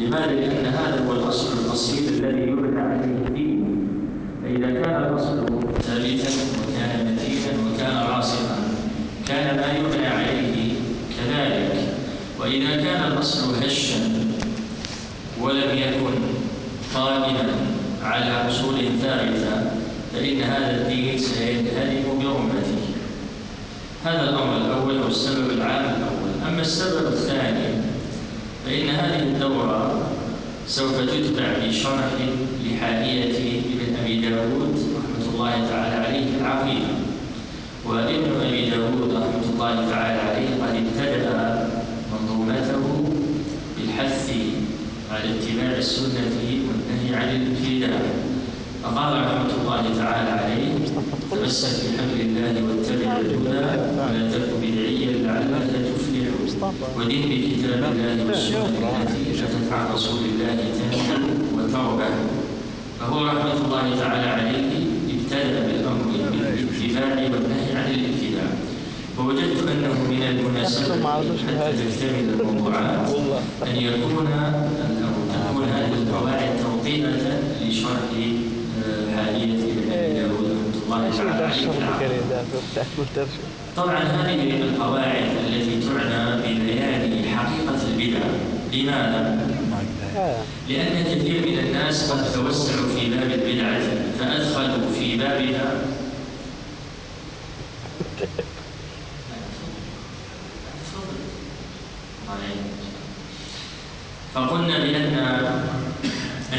لماذا؟ لأن هذا هو الأصل الأصيل الذي يبنى عليه الدين. فإذا كان الأصل ثابتا وكان متينا وكان راسخا كان ما يبنى عليه كذلك. وإذا كان الأصل هشا ولم يكن قائما على أصول ثابتة فإن هذا الدين سينهدم برمته. هذا الأمر الأول أو السبب العام الأول. أما السبب الثاني فإن هذه الدورة سوف تتبع بشرح لحالية ابن أبي داود رحمة الله تعالى عليه العقيدة. وابن أبي داود رحمة الله تعالى عليه قد ابتدأ منظومته بالحث على اتباع السنة والنهي عن الابتداع. فقال رحمة الله تعالى عليه تمسك بحبل الله واتبع الهدى ولا تك بدعيا لعلك ودين بكتاب الله والسنة التي أتت عن رسول الله تنجو وتربح فهو رحمة الله تعالى عليه ابتدأ بالأمر بالاتباع والنهي عن الابتداع. ووجدت أنه من المناسبة حتى تكتمل الموضوعات أن يكون أو تكون هذه القواعد توطئة لشرح حالية ابن داود رحمة الله تعالى طبعا هذه القواعد التي تعنى ببيان حقيقة البدع. لماذا؟ لأن كثير من الناس قد توسعوا في باب البدعة فأدخلوا في بابها. فقلنا بأن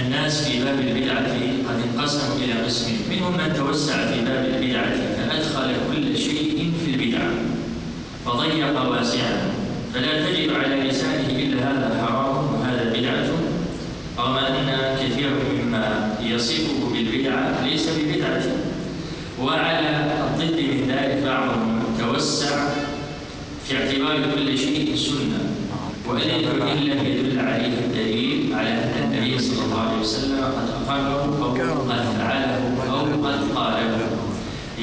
الناس في باب البدعة قد انقسموا إلى قسمين. منهم من توسع في باب البدعة فأدخل كل شيء في البدعة فضيق واسعا فلا تجد على لسانه إلا هذا حرام وهذا بدعة. رغم أن كثير مما يصفه بالبدعة ليس ببدعة. وعلى الضد من ذلك بعضهم توسع في اعتبار كل شيء سنة. وإن لم يدل عليه الدليل على أن النبي صلى الله عليه وسلم قد أقره أو قد فعله أو قد قاله.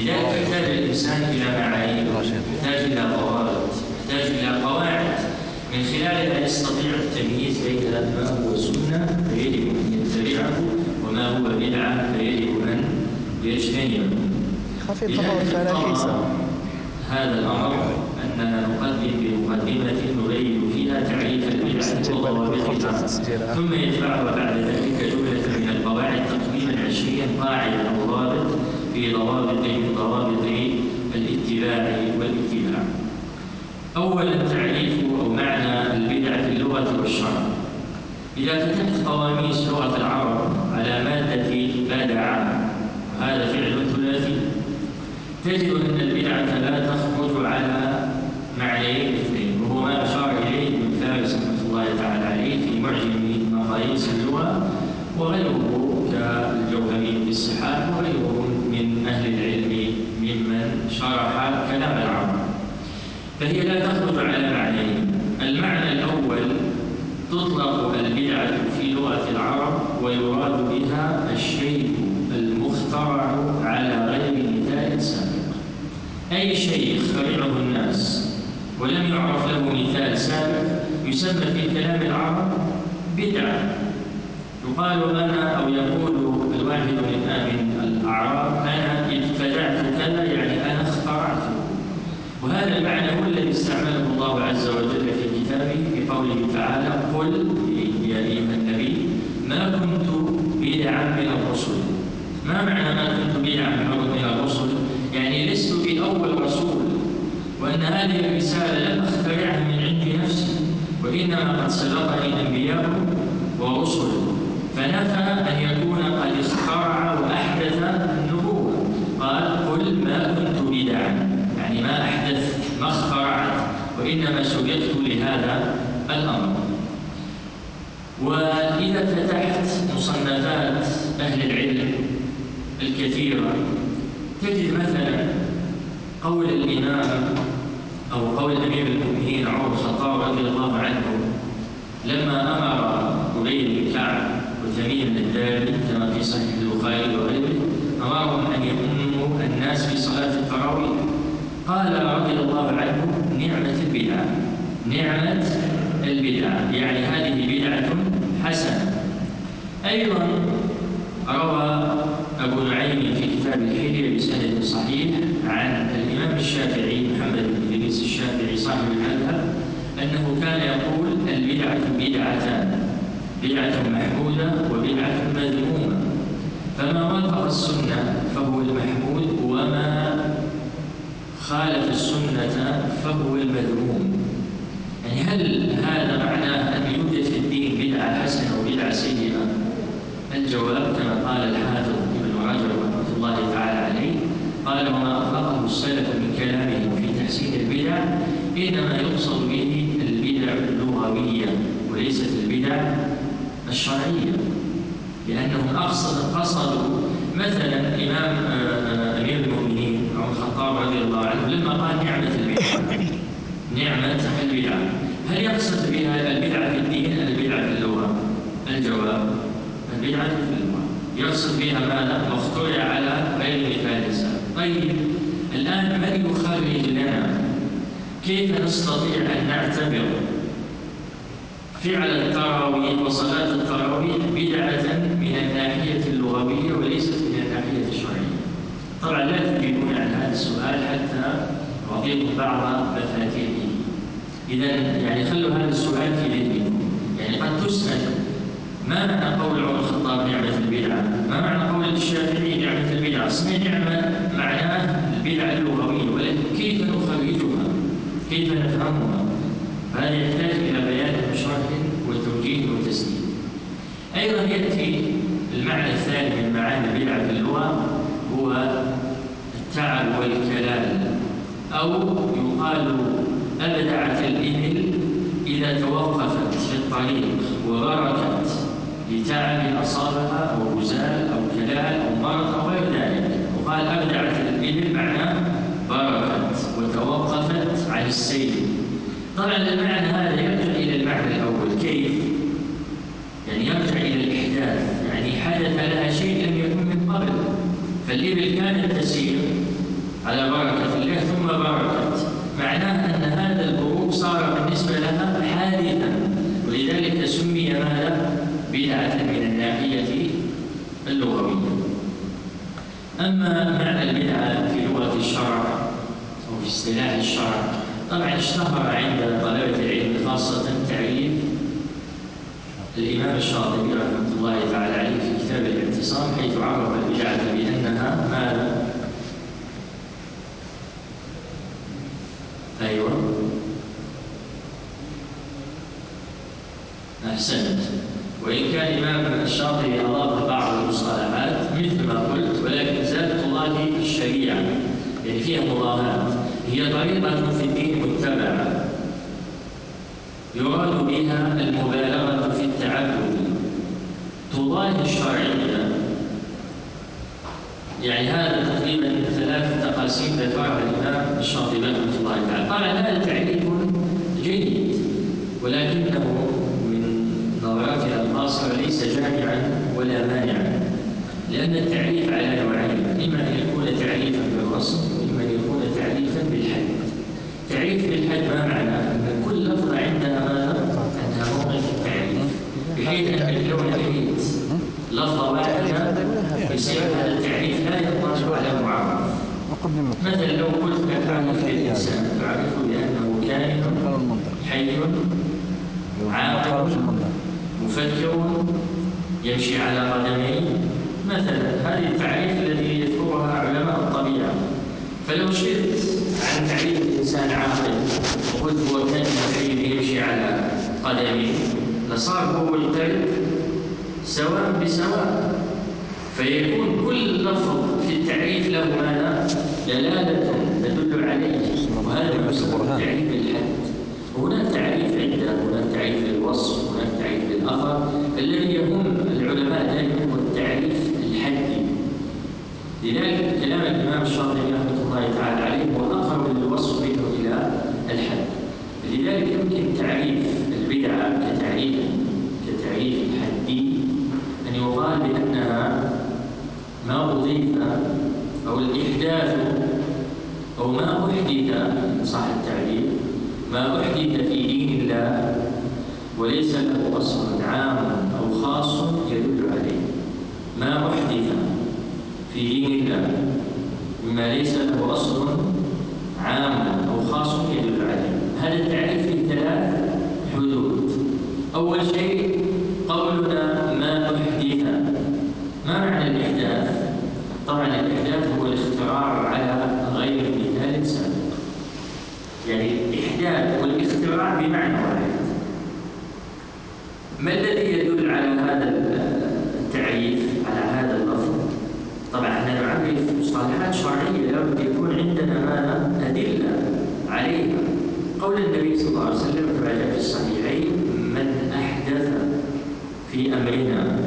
لذلك يحتاج الإنسان إلى معايير يحتاج إلى ضوابط يحتاج إلى قواعد. من خلالها يستطيع التمييز بين ما هو سنة فيجب أن يتبعه وما هو بدعة فيجب أن يجتنبه. خفي الخطأ هذا الأمر أننا نقدم بمقدمة نبين فيها تعريف البدعة وضوابطها ثم يتبعها بعد ذلك جملة من القواعد تقريبا 20 قاعدة. في ضوابط من ضوابط الاتباع والاتباع. أولا تعريف أو معنى البدعة في اللغة والشرع. إذا فتحت قواميس لغة العرب على مادة بدع وهذا فعل ثلاثي تجد أن البدعة لا تخرج على معنيين اثنين وهو ما أشار إليه ابن فارس رحمة الله تعالى عليه في معجم مقاييس اللغة وغيره كالجوهري في الصحاح وغيره من أهل العلم ممن شرح كلام العرب. فهي لا تخرج على معنيين. المعنى الأول تطلق البدعة في لغة العرب ويراد بها الشيء المخترع على غير مثال سابق. أي شيء يخترعه الناس ولم يعرف له مثال سابق يسمى في كلام العرب بدعة. يقال أنا أو يقول الواحد من من الأعراب أنا ابتدعت كذا وهذا المعنى هو الذي استعمله الله عز وجل في كتابه بقوله تعالى قل يا أيها النبي ما كنت بدعا من الرسل. ما معنى ما كنت بدعا من الرسل؟ يعني لست بأول رسول وأن هذه الرسالة لم أخترعها من عند نفسي وإنما قد سبقني أنبياء ورسل. فنفى أن يكون قد اخترع وأحدث النبوة. قال قل ما كنت بدعا يعني ما أحدث ما اخترعت وإنما سبقت لهذا الأمر. وإذا فتحت مصنفات أهل العلم الكثيرة تجد مثلا قول الإمام أو قول أمير المؤمنين عمر الخطاب رضي الله عنه لما أمر أبي بن كعب وتميم الداري كما في صحيح البخاري وغيره أمرهم أن يؤموا الناس في صلاة التراويح. قال رضي الله عنه نعمة البدعة. نعمة البدعة. يعني هذه بدعة حسنة. أيضا روى أبو نعيم في كتاب الحلية بسند صحيح عن الإمام الشافعي محمد بن إدريس الشافعي صاحب المذهب أنه كان يقول البدعة بدعتان بدعة محمودة وبدعة مذمومة. فما وافق السنة خالف السنة فهو المذموم يعني هل هذا معناه أن يوجد في الدين بدعة حسنة وبدعة سيئة؟ الجواب كما قال الحافظ ابن رجب رحمة الله تعالى عليه قال وما أطلقه السلف من كلامهم في تحسين البدع إنما يقصد به البدع اللغوية وليست البدع الشرعية لأنهم أقصد قصدوا مثلا إمام آه، آه، أمير المؤمنين الخطاب رضي الله عنه لما قال نعمة البدعة. نعمة البدعة. هل يقصد بها البدعة في الدين أم البدعة في اللغة؟ الجواب البدعة في اللغة. يقصد بها ماذا؟ ما اخترع على غير مثال طيب الآن من يخرج لنا؟ كيف نستطيع أن نعتبر فعل التراويح وصلاة التراويح بدعة من الناحية اللغوية وليست من الناحية الشرعية. طبعا لا تجيبون عن هذا السؤال حتى أعطيكم بعض مفاتيحه. إذا يعني خلوا هذا السؤال في ذهنكم. يعني قد تسأل ما معنى قول عمر الخطاب نعمة البدعة؟ ما معنى قول الشافعي نعمة البدعة؟ اسمها نعمة معناه البدعة اللغوية ولكن كيف نخرجها؟ كيف نفهمها؟ فهذا يحتاج إلى بيان وشرح وتوجيه وتسديد أيضا يأتي المعنى الثاني من معاني البدعة في اللغة هو التعب والكلال أو يقال أبدعت الإبل إذا توقفت في الطريق وبركت لتعب أصابها أو غزال أو كلال أو مرض أو غير ذلك. وقال أبدعت الإبل معناه بركت وتوقفت عن السير طبعا المعنى هذا يرجع إلى المعنى الأول كيف؟ يعني يرجع إلى الإحداث يعني حدث لها شيء لم يكن من قبل. فالإبل كانت تسير على بركة الله ثم بركت معناه أن هذا البروك صار بالنسبة لها حادثا ولذلك سمي ماذا؟ بدعة من الناحية اللغوية أما معنى البدعة في لغة الشرع أو في اصطلاح الشرع طبعا اشتهر عند طلبة العلم خاصة تعريف الإمام الشاطبي رحمة الله تعالى عليه في كتاب الإعتصام حيث عرف البدعة بأنها ماذا؟ أحسنت. وإن كان الإمام الشاطبي أضاف بعض المصطلحات مثل ما قلت ولكن زاد الله الشريعة يعني فيها مضاهات هي طريقة في الدين متبعة. يراد بها المبالغة في التعبد. تضاهي الشرعية يعني هذا تقريبا ثلاث تقاسيم ذكرها الإمام الشاطبي رحمة الله تعالى. طبعا هذا تعريف جيد ولكنه نظراتنا الخاصة ليس جامعا ولا مانعا لأن التعريف على نوعين إما أن يكون تعريفا بالرسم وإما أن يكون تعريفا بالحد تعريف بالحد ما معناه أن كل لفظة عندها ماذا؟ عندها موقع في التعريف بحيث أنك لو نهيت لفظة واحدة يصير هذا التعريف لا ينطبق على المعرف مثلا لو قلت لك تعرف الإنسان تعرفه بأنه كائن حي عاقل مفكر يمشي على قدميه مثلا هذه التعريف الذي يذكرها علماء الطبيعة فلو شئت عن تعريف الإنسان عاقل وقلت هو سيد يمشي على قدمه لصار هو القلب سواء بسواء فيكون كل لفظ في التعريف له ماذا؟ دلالة تدل عليه وهذا يسمى تعريف الحد هناك تعريف عدة هناك تعريف للوصف هناك تعريف للأثر الذي يهم العلماء دائما هو التعريف الحدي لذلك كلام الإمام الشاطبي رحمة الله تعالى عليه هو أقرب للوصف منه إلى الحد لذلك يمكن تعريف البدعة كتعريف كتعريف حدي أن يقال بأنها ما أضيف أو الإحداث أو ما أحدث صح التعبير ما أحدث في دين الله وليس له أصل عام أو خاص يدل عليه ما أحدث في دين الله مما ليس له أصل عام أو خاص يدل عليه هذا التعريف فيه ثلاث حدود؟ أول شيء قولنا ما أحدث ما معنى الإحداث؟ طبعا الإحداث هو الاختراع على غير مثال سابق. يعني الإحداث والاختراع بمعنى واحد. ما الذي يدل على هذا التعريف على هذا اللفظ طبعا نعرف مصطلحات شرعيه لابد يكون عندنا ما ادله عليها. قول النبي صلى الله عليه وسلم كما جاء في الصحيحين من أحدث في أمرنا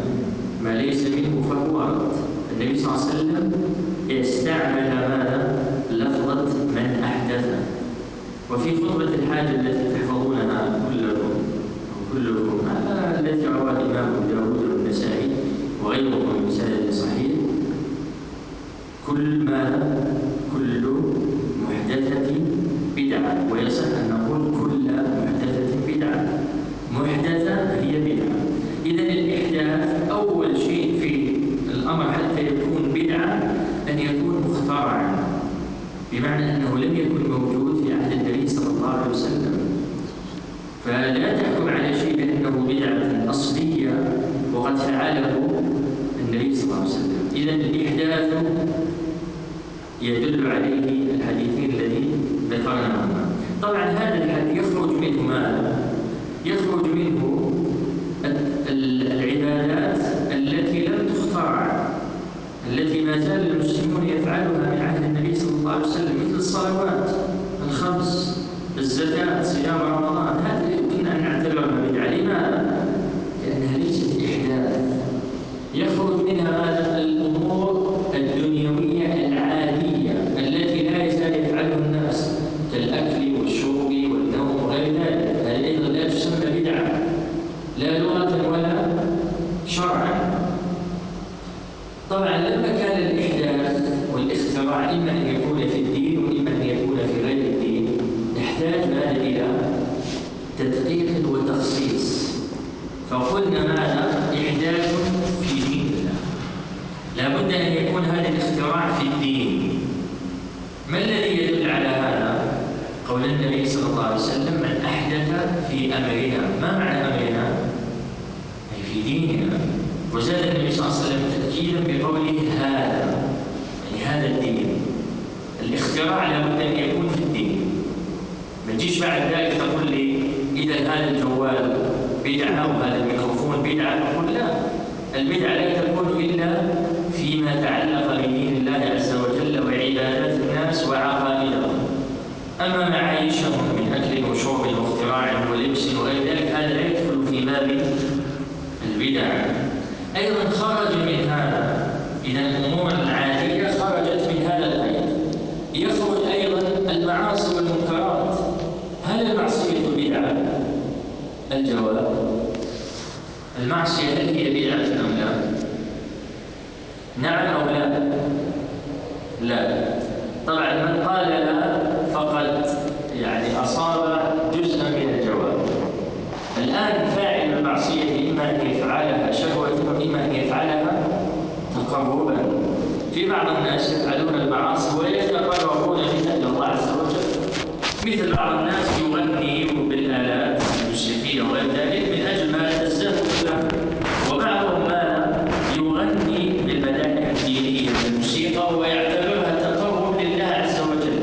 ما ليس منه فهو رد. النبي صلى الله عليه وسلم استعمل ماذا؟ لفظة من أحدث. وفي خطبة الحاجة التي تحفظونها كلكم كلكم التي رواه الإمام أبو داود والنسائي وغيرهم بسند صحيح كل ما كل محدثة بدعة ويصح أن نقول كل محدثة بدعة. محدثة هي بدعة. إذا الإحداث أول شيء في الأمر حتى يكون بدعة؟ أن يكون مخترعا. بمعنى أنه لم يكن موجود في عهد النبي صلى الله عليه وسلم. فلا تحكم على شيء بأنه بدعة أصلية وقد فعله النبي صلى الله عليه وسلم إذا الإحداث يدل عليه الحديثين الذي ذكرناهما طبعا هذا الحديث يخرج منه ماذا؟ يخرج منه العبادات التي لم تخترع التي ما زال المسلمون يفعلها من عهد النبي صلى الله عليه وسلم مثل الصلوات الخمس الزكاة صيام رمضان هذه يمكن أن نعتبرها بدعة لماذا؟ لأنها ليست إحداث يخرج منها ماذا؟ الأمور الدنيوية العادية التي لا يزال يفعلها الناس كالأكل والشرب والنوم وغير ذلك هذه أيضا لا تسمى بدعة لا لغة ولا شرعا طبعا لما كان الإحداث والاختراع إما أن يكون في الدين وإما أن يكون في غير الدين يحتاج ماذا إلى تدقيق وتخصيص فقلنا ماذا إحداث في دين الله لابد أن يكون هذا الاختراع في الدين. ما الذي يدل على هذا؟ قول النبي صلى الله عليه وسلم من أحدث في أمرنا. ما معنى أمرنا؟ أي في ديننا. وزاد النبي صلى الله عليه وسلم تأكيدا بقوله هذا يعني هذا الدين. الاختراع لابد أن يكون في الدين. ما تجيش بعد ذلك تقول لي إذا هذا الجوال بدعة وهذا الميكروفون بدعة. نقول لا. البدعة لا تكون إلا فيما تعلق بدين الله عز وجل وعبادات الناس وعقائدهم أما معايشهم من أكل وشرب واختراع ولبس وغير ذلك هذا لا يدخل في باب البدع أيضا خرج من هذا إذا الأمور العادية خرجت من هذا القيد يخرج أيضا المعاصي والمنكرات هل المعصية بدعة؟ الجواب المعصية هل هي بدعة أم لا؟ نعم أو لا؟ لا. طبعا من قال لا فقد يعني أصاب جزءا من الجواب. الآن فاعل المعصية إما أن يفعلها شهوة وإما أن يفعلها تقربا. في بعض الناس يفعلون المعاصي ويتقربون بها إلى الله عز وجل. مثل بعض الناس يغني بالآلات الموسيقية وغير ذلك من أجل ما الزهد وبعضهم ماذا يغني بالمدائح الدينية الموسيقى ويعتبرها تقرب لله عز وجل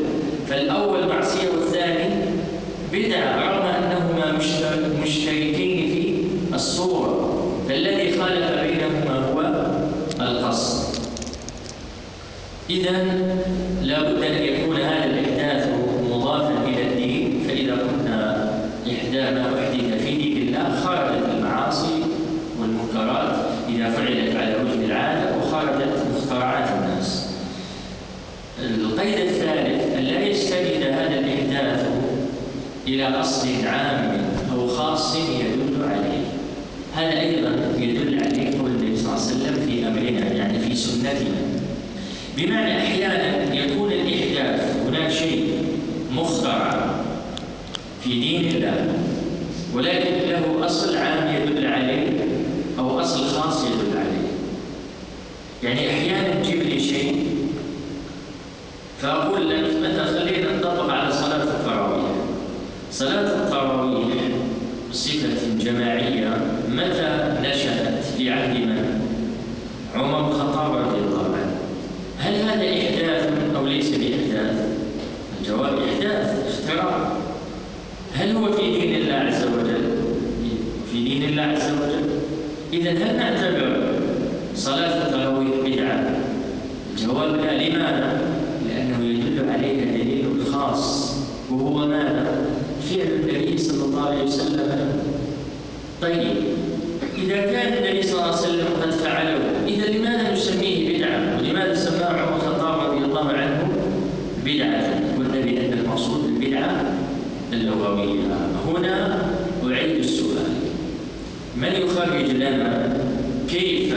فالأول معصية والثاني بدعة رغم أنهما مشتركين في الصورة فالذي خالف بينهما هو القصد إذا لابد أن يكون هذا الإحداث مضافا إلى الدين فإذا قلنا إحدى ما أحدث في دين الله خرجت المعاصي والمنكرات إذا فعلت على وجه العادة وخرجت مخترعات الناس القيد الثالث أن لا يستند هذا الإحداث إلى أصل عام أو خاص يدل عليه. هذا أيضا يدل عليه قول النبي صلى الله عليه وسلم في أمرنا يعني في سنتنا. بمعنى أحيانا يكون الإحداث هناك شيء مخترع في دين الله ولكن له أصل عام يدل عليه أو أصل خاص يدل عليه. يعني أحيانا تجيب لي شيء فأقول لك مثلا خلينا نطبق على صلاة التراويح؟ صلاة التراويح بصفة جماعية متى نشأت في عهد من؟ عمر الخطاب رضي الله عنه. هل هذا إحداث أو ليس بإحداث؟ الجواب إحداث اختراع هل هو في دين الله عز وجل؟ في دين الله عز وجل إذا هل نعتبر صلاة التراويح بدعة؟ الجواب لا لماذا؟ لأنه يدل عليها دليل خاص وهو ماذا؟ فعل النبي صلى الله عليه وسلم طيب إذا كان النبي صلى الله عليه وسلم قد فعله إذا لماذا نسميه بدعة؟ ولماذا سماه عمر الخطاب رضي الله عنه بدعة؟ قلنا بأن المقصود البدعة اللغوية. هنا أعيد السؤال. من يخرج لنا؟ كيف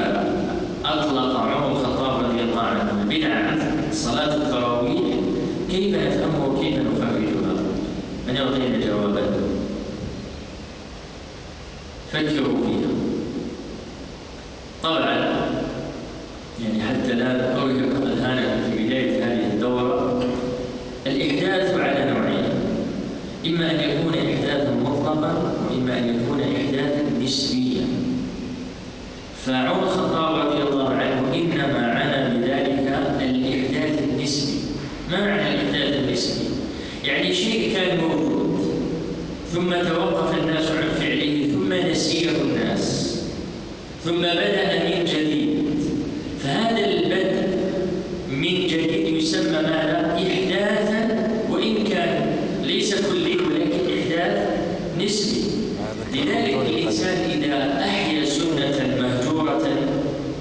أطلق عمر الخطاب رضي الله عنه البدعة صلاة التراويح؟ كيف نفهمه وكيف نخرجها؟ من يعطينا جوابا؟ فكروا. طبعا يعني حتى لا أرهق أذهانكم في بداية هذه الدورة الإحداث على نوعين إما أن يكون إحداثا مطلقا وإما أن يكون إحداثا نسبيا. فعمر الخطاب رضي الله عنه إنما عنى بذلك الإحداث النسبي. ما معنى الإحداث النسبي؟ يعني شيء كان موجود ثم توقف الناس عن فعله ثم نسيه الناس. ثم بدأ من جديد. فهذا البدء من جديد يسمى ماذا؟ إحداثا وإن كان. ليس كلي ولكن إحداث نسبي. لذلك الإنسان إذا أحيا سنة مهجورة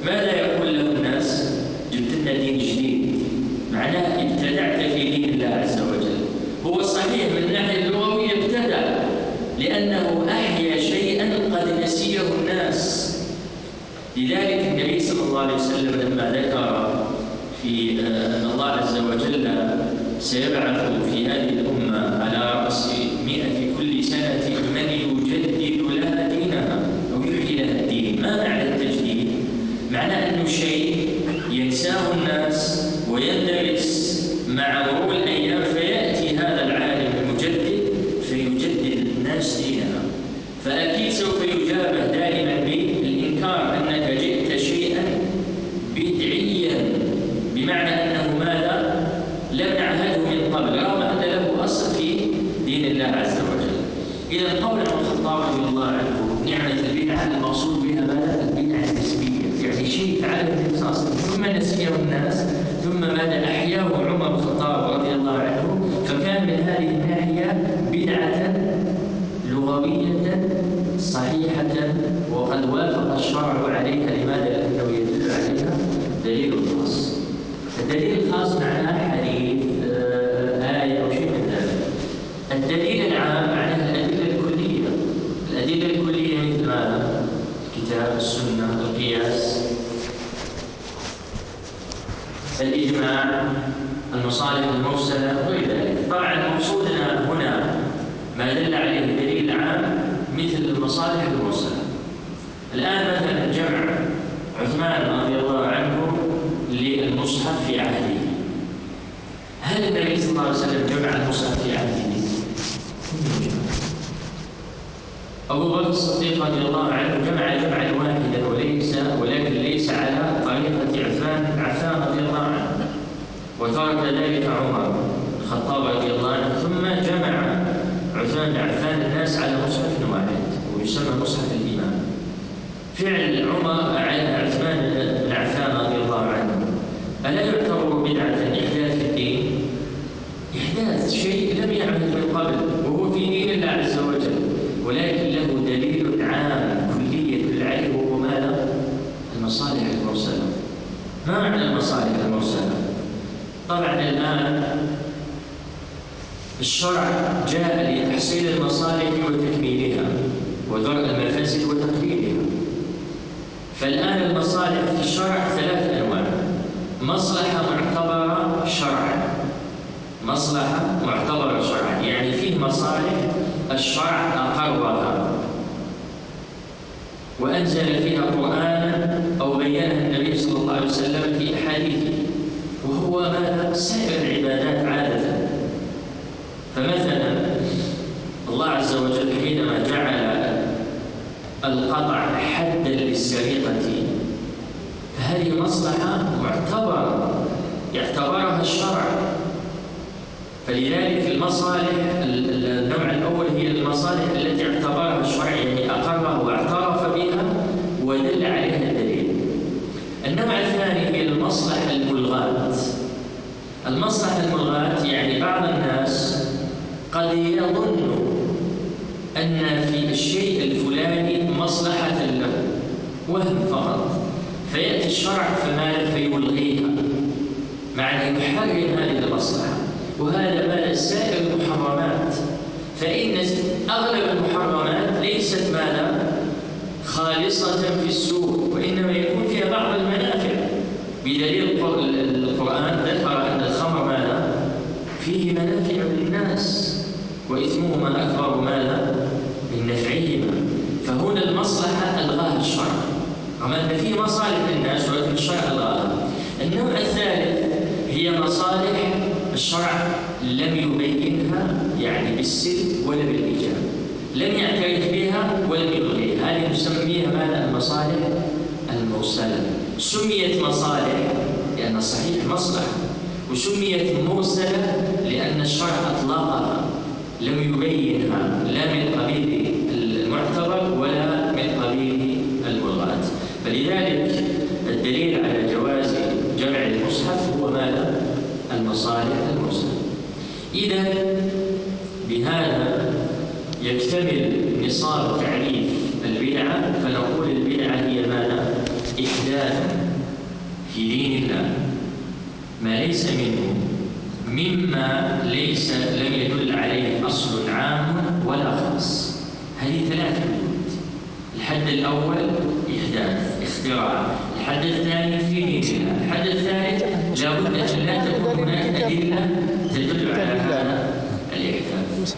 ماذا يقول له الناس؟ جبت لنا دين جديد معناه ابتدعت في دين الله عز وجل هو صحيح من الناحية اللغوية ابتدع لأنه أحيا شيئا قد نسيه الناس لذلك النبي صلى الله عليه وسلم لما ذكر في أن الله عز وجل سيبعث في هذه الأمة على رأس مئة كل سنة من يجدد لها دينها أو يحيي لها الدين ما معنى التجديد؟ معنى أنه شيء ينساه الناس ويندرس مع مرور الأيام فيأتي هذا العالم المجدد فيجدد الناس دينها فأكيد سوف يجابه دائما بالإنكار أنك جئت شيئا بدعيا بمعنى أنه ماذا؟ لم نعهده من قبل رغم أن له أصل في دين الله عز وجل إذا قول ابن الخطاب رضي الله عنه نعمة البدعة المقصود بها ماذا؟ البدعة النسبية يعني شيء فعله النبي صلى الله عليه وسلم ثم نسيه الناس ثم ماذا أحياه عمر بن الخطاب رضي الله عنه فكان من هذه الناحية بدعة لغوية صحيحة وقد وافق الشرع عليها لماذا؟ لأنه يدل عليها دليل خاص الدليل الخاص معناه حديث آه، آية أو شيء من ذلك الدليل العام معناه الأدلة الكلية الأدلة الكلية مثل ماذا؟ الكتاب السنة القياس الإجماع المصالح المرسلة وغير ذلك طبعا مقصودنا هنا ما دل عليه الدليل العام مثل المصالح المرسلة الآن مثلا جمع عثمان رضي الله عنه للمصحف في عهده هل النبي صلى الله عليه وسلم جمع المصحف في عهده؟ أبو بكر الصديق رضي الله عنه جمع جمعا واحدا وليس ولكن ليس على طريقة عثمان عفان رضي الله عنه وترك ذلك عمر الخطاب رضي الله عنه ثم جمع عثمان عفان الناس على مصحف واحد ويسمى مصحف الإمام فعل عمر عثمان بن عفان رضي الله عنه ألا يعتبر بدعة إحداث؟ إحداث شيء لم يعمل من قبل وهو في دين الله عز وجل ولكن له دليل عام كلي يدل عليه وهو ماذا؟ المصالح المرسلة ما معنى المصالح المرسلة؟ طبعا الآن الشرع جاء لتحصيل المصالح وتكميلها ودرء المفاسد وتقليلها فالآن المصالح في الشرع ثلاث أنواع مصلحة معتبرة شرعا مصلحة معتبرة شرعا يعني فيه مصالح الشرع أقرها وأنزل فيها قرآنا أو بينها النبي صلى الله عليه وسلم في أحاديثه وهو؟ سائر العبادات عادة. فمثلا الله عز وجل حينما جعل القطع حدا للسرقة فهذه مصلحة معتبرة يعتبرها الشرع. فلذلك المصالح النوع الأول هي المصالح التي اعتبرها الشرع يعني أقرها واعترف بها ودل عليها الدليل. النوع الثاني هي المصلحة الملغاة. المصلحة الملغاة يعني بعض الناس قد يظن أن في الشيء الفلاني مصلحة له وهم فقط. فيأتي الشرع فما فيلغيها. مع أن يحرم هذه المصلحة. وهذا ما سائر المحرمات فإن أغلب المحرمات ليست ماذا خالصة في السوق وإنما يكون فيها بعض المنافع. بدليل القرآن ذكر أن الخمر ماذا فيه منافع للناس وإثمهما أكبر ماذا من نفعهما. فهنا المصلحة ألغاها الشرع. رغم أن فيه مصالح للناس ولكن الشرع ألغاها النوع الثالث هي مصالح الشرع لم يبينها يعني بالسلب ولا بالإيجاب. لم يعترف بها ولم يلغيها هذه نسميها ماذا؟ المصالح المرسلة. سميت مصالح لأن الصحيح مصلحة وسميت مرسلة لأن الشرع أطلقها لم يبينها. لا من قبيل المعتبر ولا من قبيل الملغاة فلذلك الدليل على جواز جمع المصحف هو ماذا؟ المصالح المرسلة إذا بهذا يكتمل نصاب تعريف البدعة فنقول البدعة هي ماذا؟ إحداث في دين الله. ما ليس منه مما ليس لم يدل عليه أصل عام ولا خاص. هذه ثلاث حدود. الحد الأول إحداث اختراع. الحد الثاني في دين الله الحد الثالث لابد أن لا تكون هناك أدلة تدل على هذا الإحداث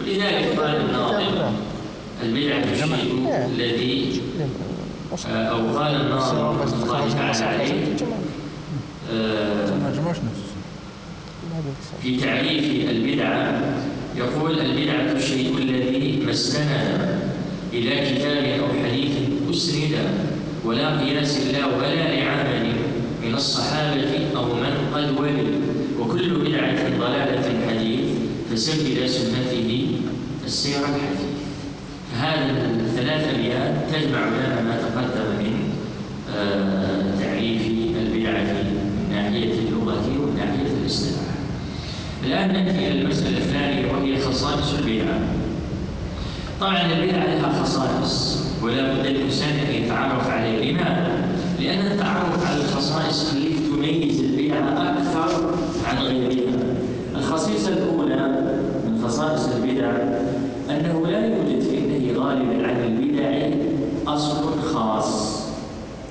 ولذلك قال الناظم البدعة الشيء الذي أو قال الناظم الله تعالى عليه في تعريف البدعة يقول البدعة الشيء الذي ما استند إلى كتاب أو حديث أسند ولا قياس له ولا لعمل من الصحابة أو من قد ولي وكل بدعة ضلالة حديث فسر إلى سنته السير الحديث. فهذا الثلاث أبيات تجمع لنا ما تقدم من آه، تعريف البدعة من ناحية اللغة ومن ناحية الاصطلاح. الآن نأتي إلى المسألة الثانية وهي خصائص البدعة. طبعا البدعة لها خصائص. ولا بد للإنسان أن يتعرف عليها لماذا؟ لأن التعرف على الخصائص يخليك تميز البدعة أكثر عن غيرها الخصيصة الأولى من خصائص البدع أنه لا يوجد في النهي غالبا عن البدع أصل خاص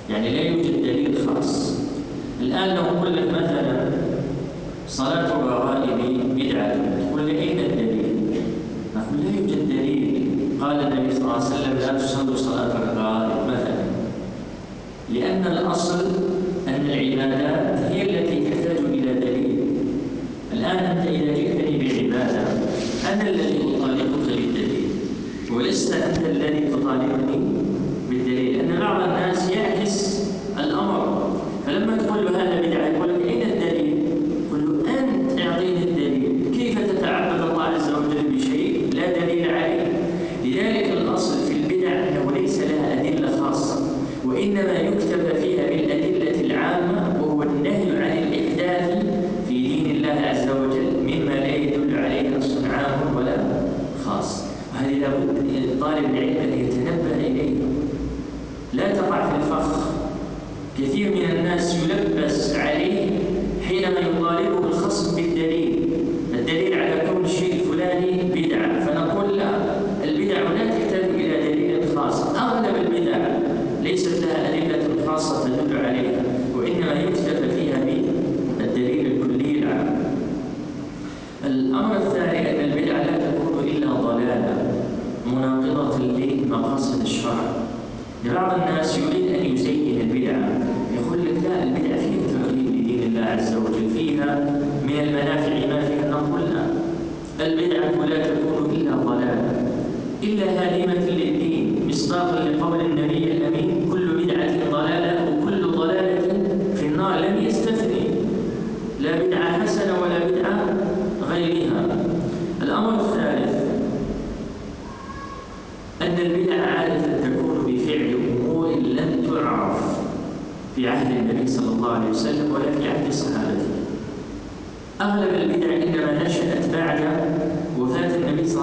يعني لا يوجد دليل خاص الآن لو لك مثلا صلاة الرغائب بدعة تقول لي أين الدليل؟ نقول لا يوجد دليل قال النبي صلى الله عليه وسلم لا تصلوا صلاة الرغائب مثلا. لأن الأصل أن العبادات هي التي تحتاج إلى دليل. الآن أنت إذا جئتني بعبادة أنا الذي أطالبك بالدليل. ولست أنت الذي تطالبني بالدليل لأن بعض الناس يعكس الأمر فلما تقول له هذا بدعة يقول لك أين الدليل؟ إنما يكتب فيها بالأدلة العامة وهو النهي عن الإحداث في دين الله عز وجل مما لا يدل عليه نص عام ولا خاص وهذه لابد طالب العلم أن يتنبه إليه لا تقع في الفخ كثير من الناس يلبس عليه حينما يطالبه الخصم بالدليل الدليل على كون الشيء الفلاني بدعة فنقول لا البدع لا تحتاج إلى دليل خاص أغلب البدع ليست لها أدلة خاصة تدل عليها وإنما يكتب فيها بالدليل الكلي العام الأمر الثاني أن البدعة لا تكون إلا ضلالة مناقضة لمقاصد الشرع بعض الناس يريد أن يزين البدعة يقول لك لا البدعة فيها تقريب لدين الله عز وجل فيها من المنافع ما فيها نقول لا البدعة لا تكون إلا ضلالة إلا هادمة للدين مصداقا لقول النبي الأمين كل بدعة ضلالة وكل ضلالة في النار لم يستثني. لا بدعة حسنة ولا بدعة غيرها. الأمر الثالث أن البدع عادة تكون بفعل أمور لم تعرف في عهد النبي صلى الله عليه وسلم ولا في عهد صحابته. أغلب البدع إنما نشأت بعد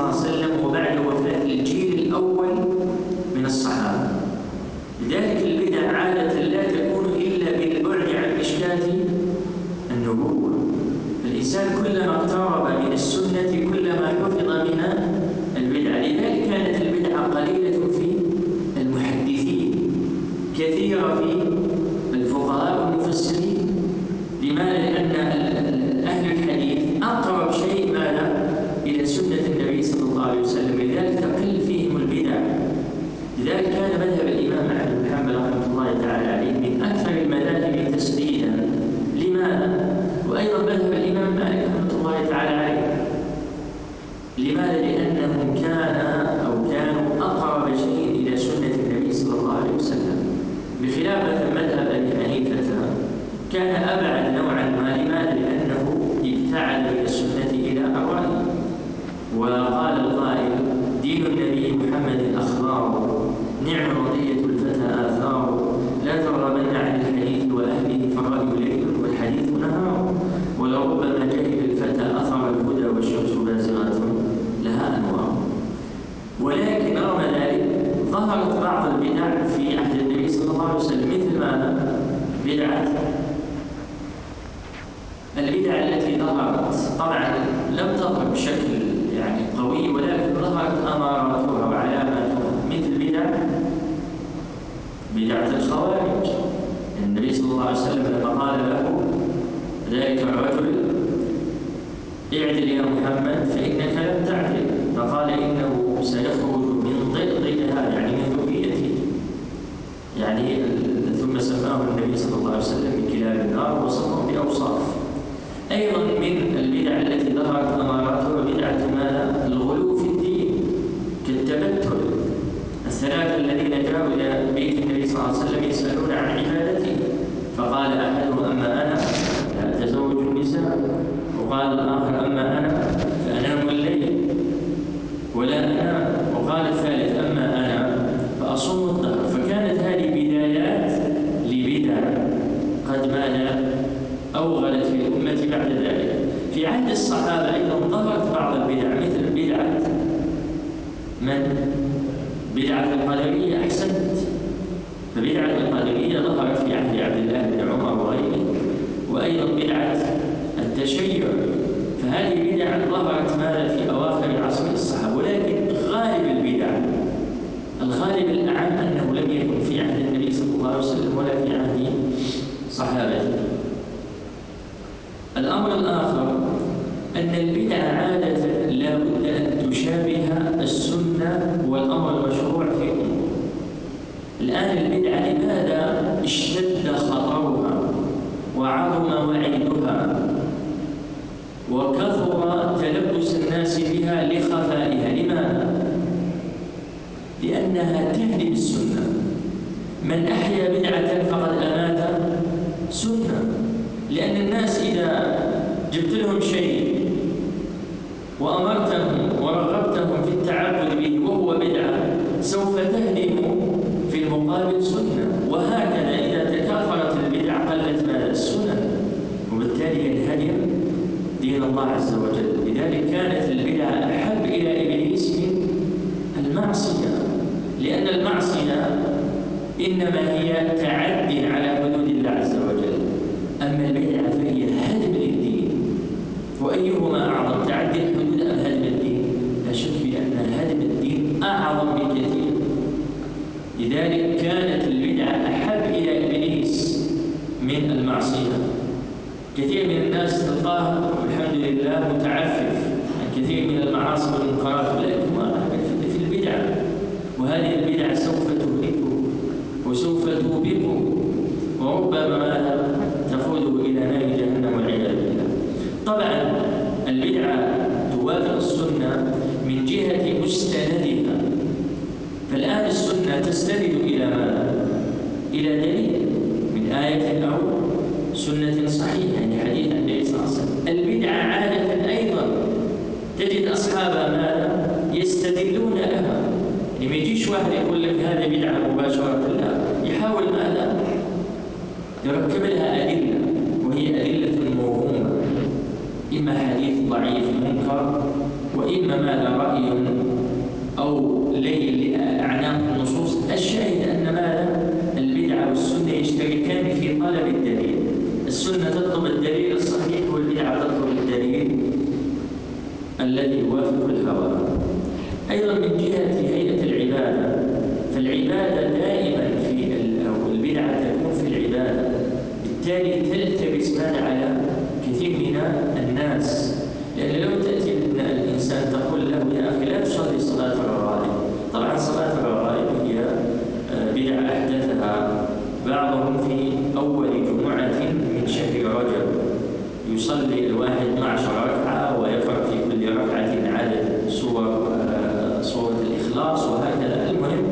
وفاة النبي صلى الله عليه وسلم وبعد وفاة الجيل الأول من الصحابة لذلك البدع عادة لا تكون إلا بالبعد عن مشكاة النبوة الإنسان كلما اقترب من السنة كلما حفظ من البدعة لذلك كانت البدعة قليلة في المحدثين كثيرة في الفقهاء والمفسرين لماذا؟ لأن أهل الحديث أقرب شيء ماذا؟ إلى سنة النبي صلى الله عليه وسلم لذلك تقل فيهم البدع لذلك كان مذهب الإمام أحمد بن حنبل رحمه الله تعالى عليه من أكثر المذاهب تسديدا لماذا؟ وأيضا مذهب الإمام مالك رحمه الله تعالى عليه لماذا؟ لأنهم كان أو كانوا أقرب شيء إلى سنة النبي صلى الله عليه وسلم بخلاف مذهب أبي حنيفة كان أبعد نوعا ما لماذا؟ لأنه ابتعد من السنة إلى الرأي وقال القائل دين النبي محمد أخبار نعم رضية الفتى آثار لا ترغبن عن الحديث وأهله فالرأي ليل والحديث نهار ولربما جهل الفتى أثر الهدى والشمس بازغة لها أنوار ولكن رغم ذلك ظهرت بعض البدع في عهد النبي صلى الله عليه وسلم مثل ماذا؟ بدعة البدع التي ظهرت طبعا لم تظهر بشكل يعني قوي ولكن ظهرت اماراتها وعلاماتها مثل بدع بدعة الخوارج. النبي صلى الله عليه وسلم لما قال له ذلك الرجل اعدل يا محمد فإنك لم تعدل. فقال إنه سيخرج من ضئضئها يعني من ذريتي يعني ثم سماه النبي صلى الله عليه وسلم بكلاب النار وصفهم بأوصاف. أيضا من البدع التي ظهرت أماراتها بدعة ماذا؟ الغلو في الدين كالتبتل. الثلاثة الذين جاءوا إلى الله عليه وسلم يسألون عن عبادته فقال أحدهم أما أنا؟ فأتزوج النساء. وقال الآخر أما أنا؟ فأنام الليل. ولا أنام. وقال الثالث أما أنا؟ فأصوم الدهر. فكانت هذه بدايات لبدع قد ماذا أوغلت في الأمة بعد ذلك. في عهد الصحابة أيضا ظهرت بعض البدع مثل بدعة من؟ بدعة القدرية أحسنت فبدعة القدرية ظهرت في عهد عبد الله بن عمر وغيره وأيضا بدعة التشيع فهذه بدع ظهرت ماذا في أواخر عصر الصحابة ولكن غالب البدع الغالب الأعم أنه لم يكن في عهد النبي صلى الله عليه وسلم ولا في عهد صحابته. الأمر الآخر أن البدع عادة لا بد أن تشابه السنة والأمر المشروع في أمور الآن البدعة لماذا اشتد خطرها وعظم وعيدها؟ وكثر تلبس الناس بها لخفائها. لماذا؟ لأنها تهدم السنة. من أحيا بدعة فقد أمات. سنة. لأن الناس إذا جبت لهم شيء وأمرتهم ورغبتهم في التعبد به وهو بدعة سوف تهدم في المقابل سنة. وهكذا إذا تكاثرت البدع قلت السنن وبالتالي ينهدم دين الله عز وجل. لذلك كانت البدعة أحب إلى إبليس من المعصية. لأن المعصية إنما هي تعد على حدود الله عز وجل. أما البدعة فهي هدم للدين. وأيهما أعظم تعدي الحدود أم هدم الدين؟ لا شك بأن هدم الدين أعظم بكثير. لذلك كانت البدعة أحب إلى إبليس من المعصية. كثير من الناس تلقاه والحمد لله متعفف. عن كثير من المعاصي والمنكرات ولكن في البدع. وهذه البدع سوف تهلكه وسوف توبقه. وربما تقوده إلى نار جهنم والعياذ بالله. طبعا البدعة توافق السنة من جهة مستندها. فالآن السنة تستند إلى ماذا؟ إلى دليل. من آية أو سنة صحيحة يعني حديث النبي صلى الله عليه وسلم البدعة عادة أيضا تجد أصحابها ماذا؟ يستدلون لها يعني ما يجيش واحد يقول لك هذه بدعة مباشرة لا يحاول ماذا؟ يركب لها أدلة وهي أدلة موهومة إما حديث ضعيف منكر وإما ماذا رأي أو ليل لأعناق النصوص الشاهد أن ماذا البدعة والسنة يشتركان في طلب الدليل السنة تطلب الدليل الصحيح والبدعة تطلب الدليل الذي يوافق الهوى أيضا من جهة هيئة العبادة فالعبادة دائما في أو البدعة تكون في العبادة بالتالي تلتبس ماذا على كثير من الناس لأن لو تأتي الإنسان تقول له يا أخي لا تصلي صلاة الرغائب طبعا صلاة الرغائب هي آه، بدعة أحدثها بعضهم في أول جمعة من شهر رجب يصلي الواحد 12 ركعة ويقرأ في كل ركعة عدد سور آه، الإخلاص وهكذا. المهم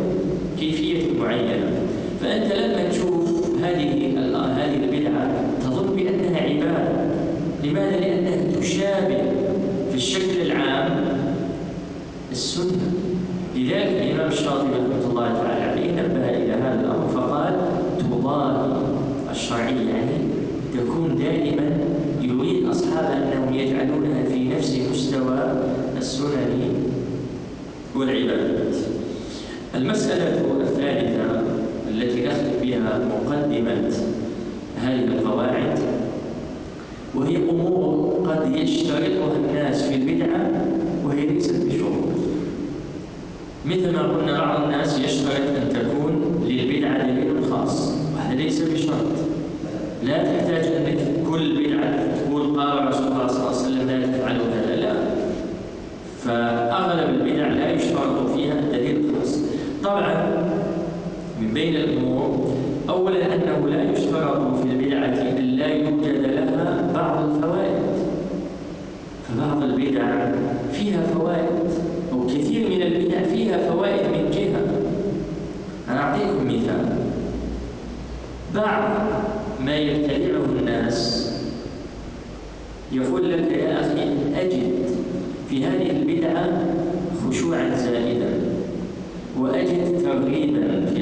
كيفية معينة. فأنت لما تشوف هذه هذه البدعة تظن بأنها عبادة. لماذا؟ لأنها تشابه في الشكل العام السنة. لذلك الإمام الشاطبي رحمة الله تعالى عليه نبه إلى هذا الأمر فقال تضاهي الشرعية يعني تكون دائما يريد أصحاب أنهم يجعلونها في نفس مستوى السنن والعبادات. المسألة الثالثة التي نختم بها مقدمة هذه القواعد وهي أمور قد يشترطها الناس في البدعة وهي ليست بشروط. مثل ما قلنا بعض الناس يشترط أن تكون للبدعة دليل خاص وهذا ليس بشرط. لا تحتاج أنك كل بدعة تقول قال رسول الله صلى الله عليه وسلم لا تفعلوا كذا لا فأغلب البدع لا يشترط فيها دليل خاص طبعا من بين الأمور. أولا أنه لا يشترط في البدعة أن لا يوجد لها بعض الفوائد. فبعض البدع فيها فوائد أو كثير من البدع فيها فوائد من جهة. أنا أعطيكم مثال. بعض ما يبتدعه الناس يقول لك يا أخي أجد في هذه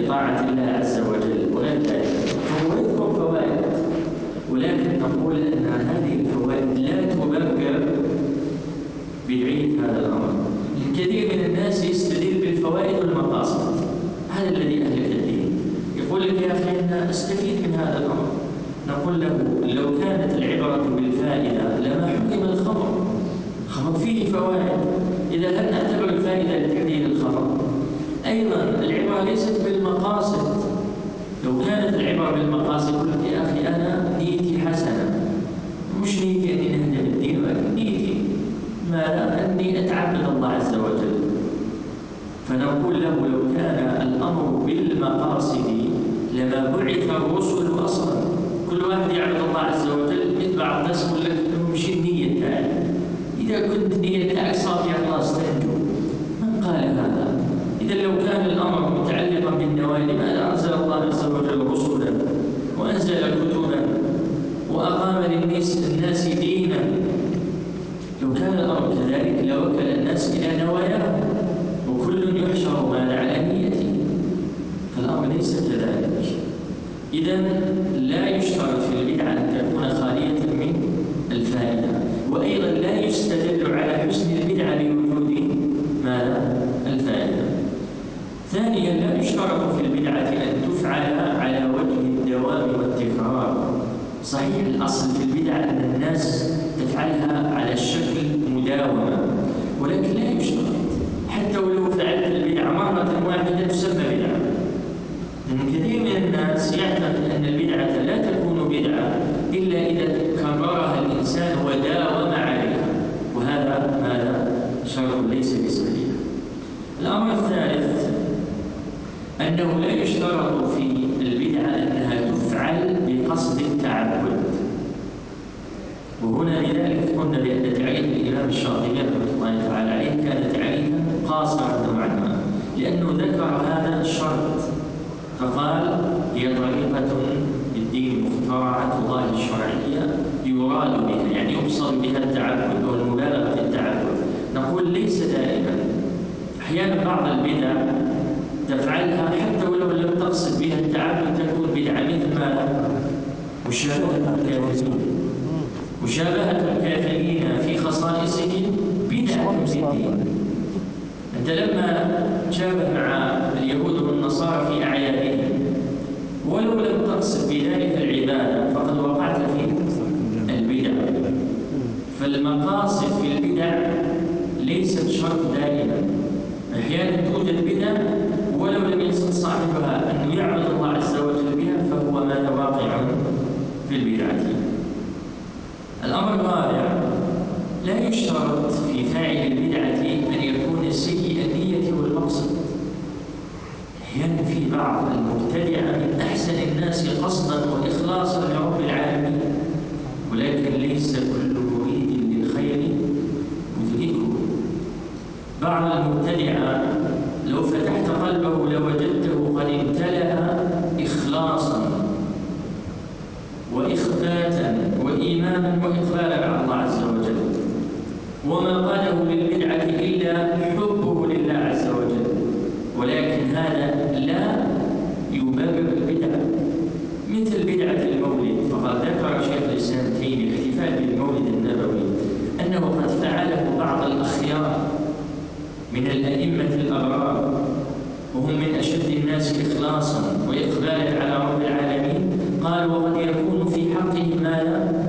ترغيبا في طاعة الله عز وغير ذلك فهو يذكر فوائد ولكن نقول أن هذه الفوائد لا تبرر بدعية هذا الأمر الكثير من الناس يستدل بالفوائد والمقاصد هذا الذي أهلك الدين يقول لك يا أخي أنا أستفيد من هذا الأمر نقول له لو كانت العبرة بالفائدة لما حكم الخمر الخمر فيه فوائد إذا لم نعتبر الفائدة لتحليل الخمر أيضا العبرة ليست بالمقاصد العبرة بالمقاصد قلت يا أخي أنا نيتي حسنة مش نيتي أني نهدم الدين ولكن نيتي ماذا؟ أني أتعبد الله عز وجل فنقول له لو كان الأمر بالمقاصد لما بعث الرسل أصلا كل واحد يعبد الله عز وجل بعض الناس يقول لك مش النية تاعي إذا كنت نية تاعك صافية الله استنجو من قال هذا؟ إذا لو كان الأمر متعلقا بالنوايا لماذا أنزل الله عز وجل رسلا وأنزل كتبا وأقام للناس دينا. لو كان الأمر كذلك لوكل الناس إلى نواياهم وكل يحشر ما على نيته. فالأمر ليس كذلك. إذا لا يشترط في البدعة أن تكون خالية من الفائدة. وأيضا لا يستدل على حسن البدعة بوجود ماذا؟ الفائدة. ثانيا لا يشترط في البدعة أن تفعل على صحيح الأصل في البدعة أن الناس تفعلها على الشكل مداومة ولكن لا يشترط حتى ولو فعلت البدعة مرة واحدة تسمى بدعة. لأن كثير من الناس يعتقد أن البدعة لا تكون بدعة إلا إذا كررها الإنسان وداوم عليها. وهذا ماذا؟ شرط ليس بصحيح. الأمر الثالث أنه لا يشترط في قلنا بأن تعريف الإمام الشاطبي رحمة الله تعالى عليه كان تعريفا قاصرا نوعا ما لأنه ذكر هذا الشرط فقال هي طريقة الدين مخترعة الله الشرعية يراد بها يعني يقصد بها التعبد أو المبالغة في التعبد نقول ليس دائما أحيانا بعض البدع تفعلها حتى ولو لم تقصد بها التعبد تكون بدعة مثل ما مشابهة الكافرين مشابهة الكافرين في خصائصهم بدعة في أنت لما تشابه مع اليهود والنصارى في أعيادهم ولو لم تقصد بذلك العبادة فقد وقعت في البدع. فالمقاصد في البدع ليست شرط دائما. أحيانا توجد بدع ولو لم يقصد صاحبها أن يعبد الله عز وجل بها فهو ماذا واقع في البدعة الأمر الرابع لا يشترط في فاعل البدعة أن يكون سيء النية والمقصد أحيانا في بعض المبتدعة من أحسن الناس قصدا وإخلاصا لرب العالمين. ولكن ليس كل مريد للخير مدركه بعض المبتدعة لو فتحت قلبه لوجدته قد امتلأ إخلاصا وإخباتا وإيمانا وإقبالا على الله عز وجل. وما قاده للبدعة إلا حبه لله عز وجل ولكن هذا لا يبرر البدعة مثل بدعة المولد فقد ذكر شيخ الإسلام تيمية الاحتفال بالمولد النبوي أنه قد فعله بعض الأخيار من الأئمة الأبرار وهم من أشد الناس إخلاصا وإقبالا على رب العالمين قال وقد يكون في حقه ماذا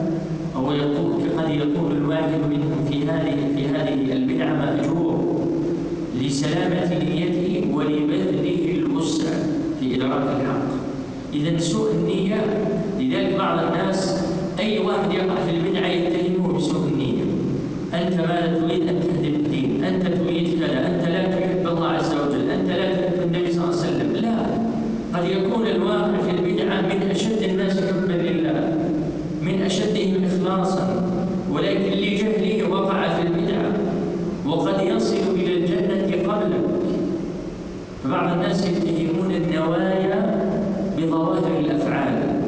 أو يقول قد يكون الواحد منهم في هذه في هذه البدعة مأجور لسلامة نيته ولبذله الوسع في إدراك الحق إذا سوء النية لذلك بعض الناس أي واحد يقع في البدعة يتهمه بسوء النية أنت ماذا تريد أن تهدم الدين أنت تريد كذا أنت لا تحب الله عز وجل أنت لا تحب النبي صلى الله عليه وسلم لا قد يكون الواقع في البدعة من أشد الناس حبا لله من أشدهم إخلاصا ولكن لجهله وقع في البدعة وقد يصل إلى الجنة قبلك فبعض الناس يتهمون النوايا بظواهر الأفعال.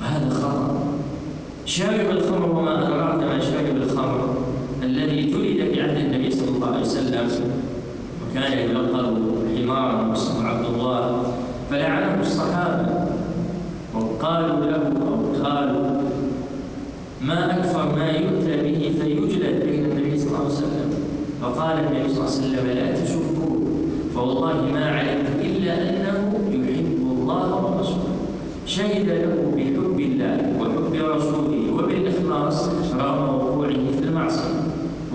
وهذا خطأ. شارب الخمر وما أدراك ما شارب الخمر الذي جلد في عهد النبي صلى الله عليه وسلم. وكان يلقب حمارا واسمه عبد الله فلعنه الصحابة وقالوا له أو قالوا ما أكثر ما يؤتى به فيجلد بين النبي صلى الله عليه وسلم. فقال النبي صلى الله عليه وسلم لا تشكوا فوالله ما علمت إلا أنه يحب الله ورسوله. شهد له بحب الله وحب رسوله وبالإخلاص رغم وقوعه في المعصية.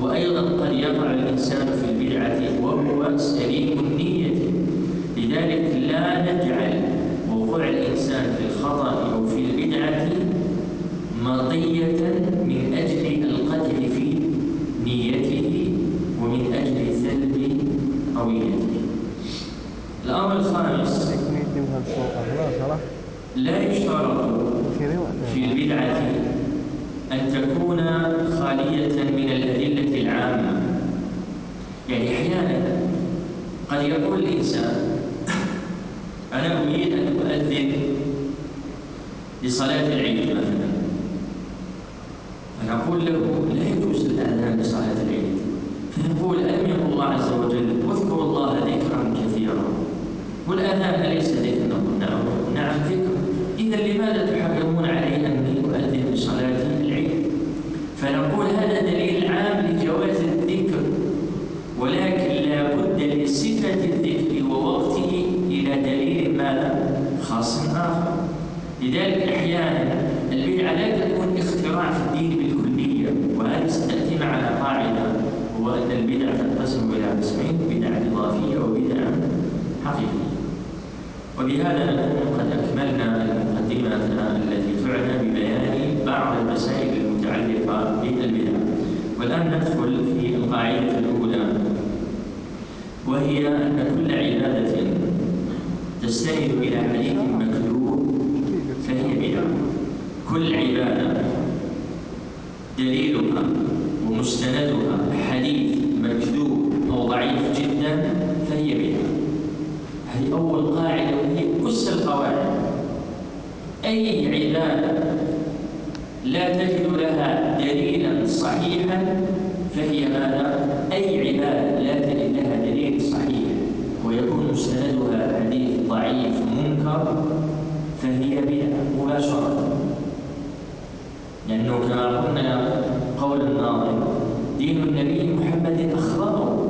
وأيضا قد يقع الإنسان في البدعة وهو سليم النية. لذلك لا نجعل وقوع الإنسان في الخطأ أو في البدعة مطية من أجل القدح في نيته ومن أجل سلب هويته الأمر الخامس لا يشترط في البدعة أن تكون خالية من الأدلة العامة. يعني أحيانا قد يقول الإنسان أنا أريد أن أؤذن لصلاة العيد مثلا. فنقول له لا Análisis. والآن ندخل في القاعدة الأولى وهي أن كل عبادة تستند إلى حديث مكذوب فهي بدعة. كل عبادة دليلها ومستندها حديث مكذوب أو ضعيف جدا فهي بدعة. هذه أول قاعدة وهي أس القواعد. أي عبادة لا تجد لها صحيحا فهي ماذا؟ أي عبادة لا تجد لها دليل صحيح. ويكون مستندها حديث ضعيف منكر فهي بدعة مباشرة. لأنه كما قلنا قول الناظم دين النبي محمد أخباره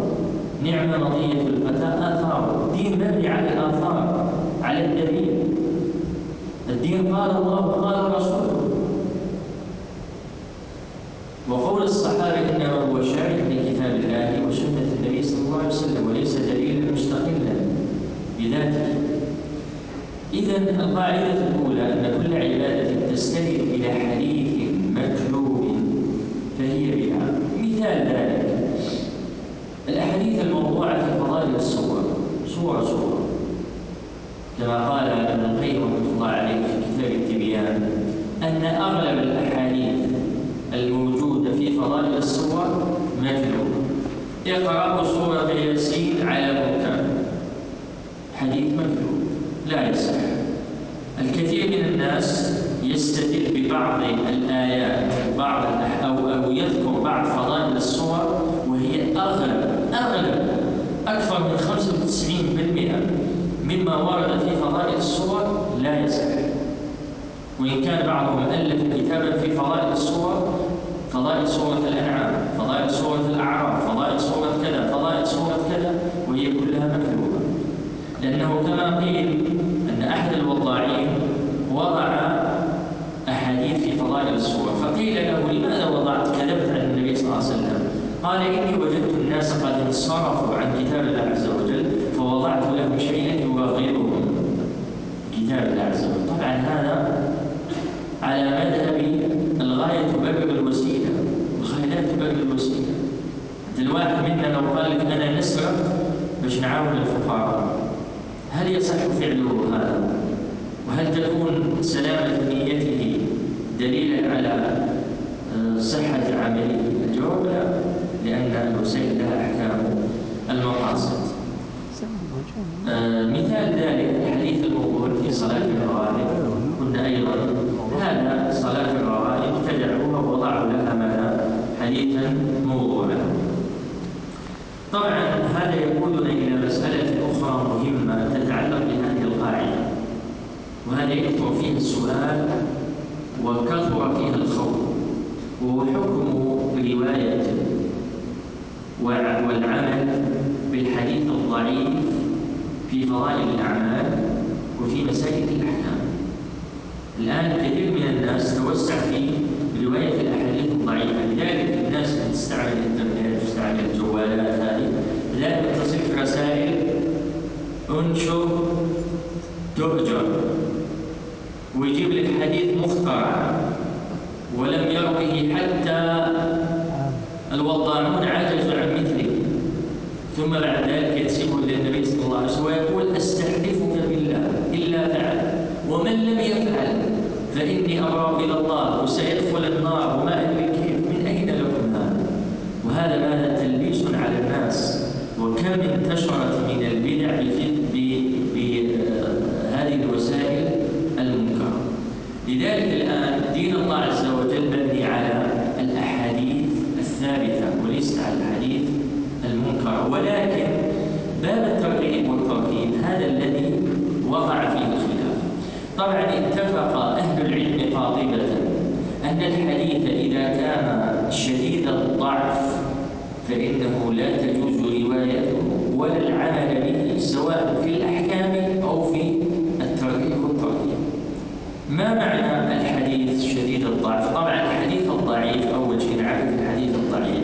نعم مضية الفتى آثار دين مبني على الآثار على الدليل. الدين قال الله قال رسوله الصحابة إنما هو شارح لكتاب الله وسنة النبي صلى الله عليه وسلم وليس دليلا مستقلا بذاته. إذا القاعدة الأولى أن كل عبادة تستند إلى حديث مكذوب فهي بدعة. مثال ذلك الأحاديث الموضوعة في فضائل الصور صورة صورة كما قال ابن القيم رحمة الله عليه في كتاب التبيان أن أغلب الأحاديث الموجودة فضائل الصور مكذوبة اقرأوا سورة ياسين على منكر حديث مكذوب لا يصح. الكثير من الناس يستدل ببعض الآيات بعض أو أو يذكر بعض فضائل الصور وهي أغلب أغلب أكثر من 95% مما ورد في فضائل الصور لا يصح. وإن كان بعضهم ألف كتابا في فضائل الصور فضائل سورة الأنعام فضائل سورة الأعراف فضائل سورة كذا فضائل سورة كذا وهي كلها مكتوبة. لأنه كما قيل أن أحد الوضاعين وضع أحاديث في فضائل السور فقيل له لماذا وضعت كذبت عن النبي صلى الله عليه وسلم؟ قال إني وجدت الناس قد انصرفوا عن كتاب الله عز وجل فوضعت لهم شيئا يبغضهم كتاب الله عز وجل. طبعا هذا على مذهب الغاية تبرر الوسيلة. لا تبرر الواحد منا لو قال لك أنا نسرق باش نعاون الفقراء هل يصح فعله هذا؟ وهل تكون سلامة نيته دليلا على آه، صحة عمله؟ الجواب لا لأن الوسائل لها أحكام المقاصد آه، مثال ذلك حديث الوضوء في صلاة الرواتب قلنا أيضا هذا صلاة الرواتب ابتدعوها ووضعوا لها ماذا؟ حديثا موضوعا طبعا هذا يقودنا إلى مسألة أخرى مهمة تتعلق بهذه القاعدة وهذا يكثر فيه السؤال وكثر فيها الخوف وهو حكم رواية والعمل بالحديث الضعيف في فضائل الأعمال وفي مسائل الأحكام. الآن كثير من الناس توسع في رواية الأحاديث الضعيفة لذلك الناس اللي تستعمل الإنترنت تستعمل الجوالات هذه لذلك تصل رسائل انشر تهجر ويجيب لك حديث مخترع. ولم يروه حتى الوضاعون عجزوا عن مثله. ثم بعد ذلك ينسبه للنبي صلى الله عليه وسلم ويقول أستحلفك بالله إلا فعل. ومن لم يفعل فإني أبرأ إلى الله وسيدخل النار وما ادري كيف من اين لكم هذا وهذا ماذا تلبيس على الناس. وكم انتشرت من البدع بهذه الوسائل المنكرة. لذلك الآن دين الله عز وجل مبني على الأحاديث الثابتة وليس على الحديث المنكر. ولكن باب الترغيب والترهيب هذا الذي وقع فيه الخلاف. طبعا اتفق أهل العلم قاطبة أن الحديث إذا كان شديد الضعف فإنه لا تجوز روايته ولا العمل به سواء في الأحكام أو في الترغيب والترهيب ما معنى الحديث شديد الضعف؟ طبعا الحديث الضعيف اول شيء نعرف الحديث الضعيف.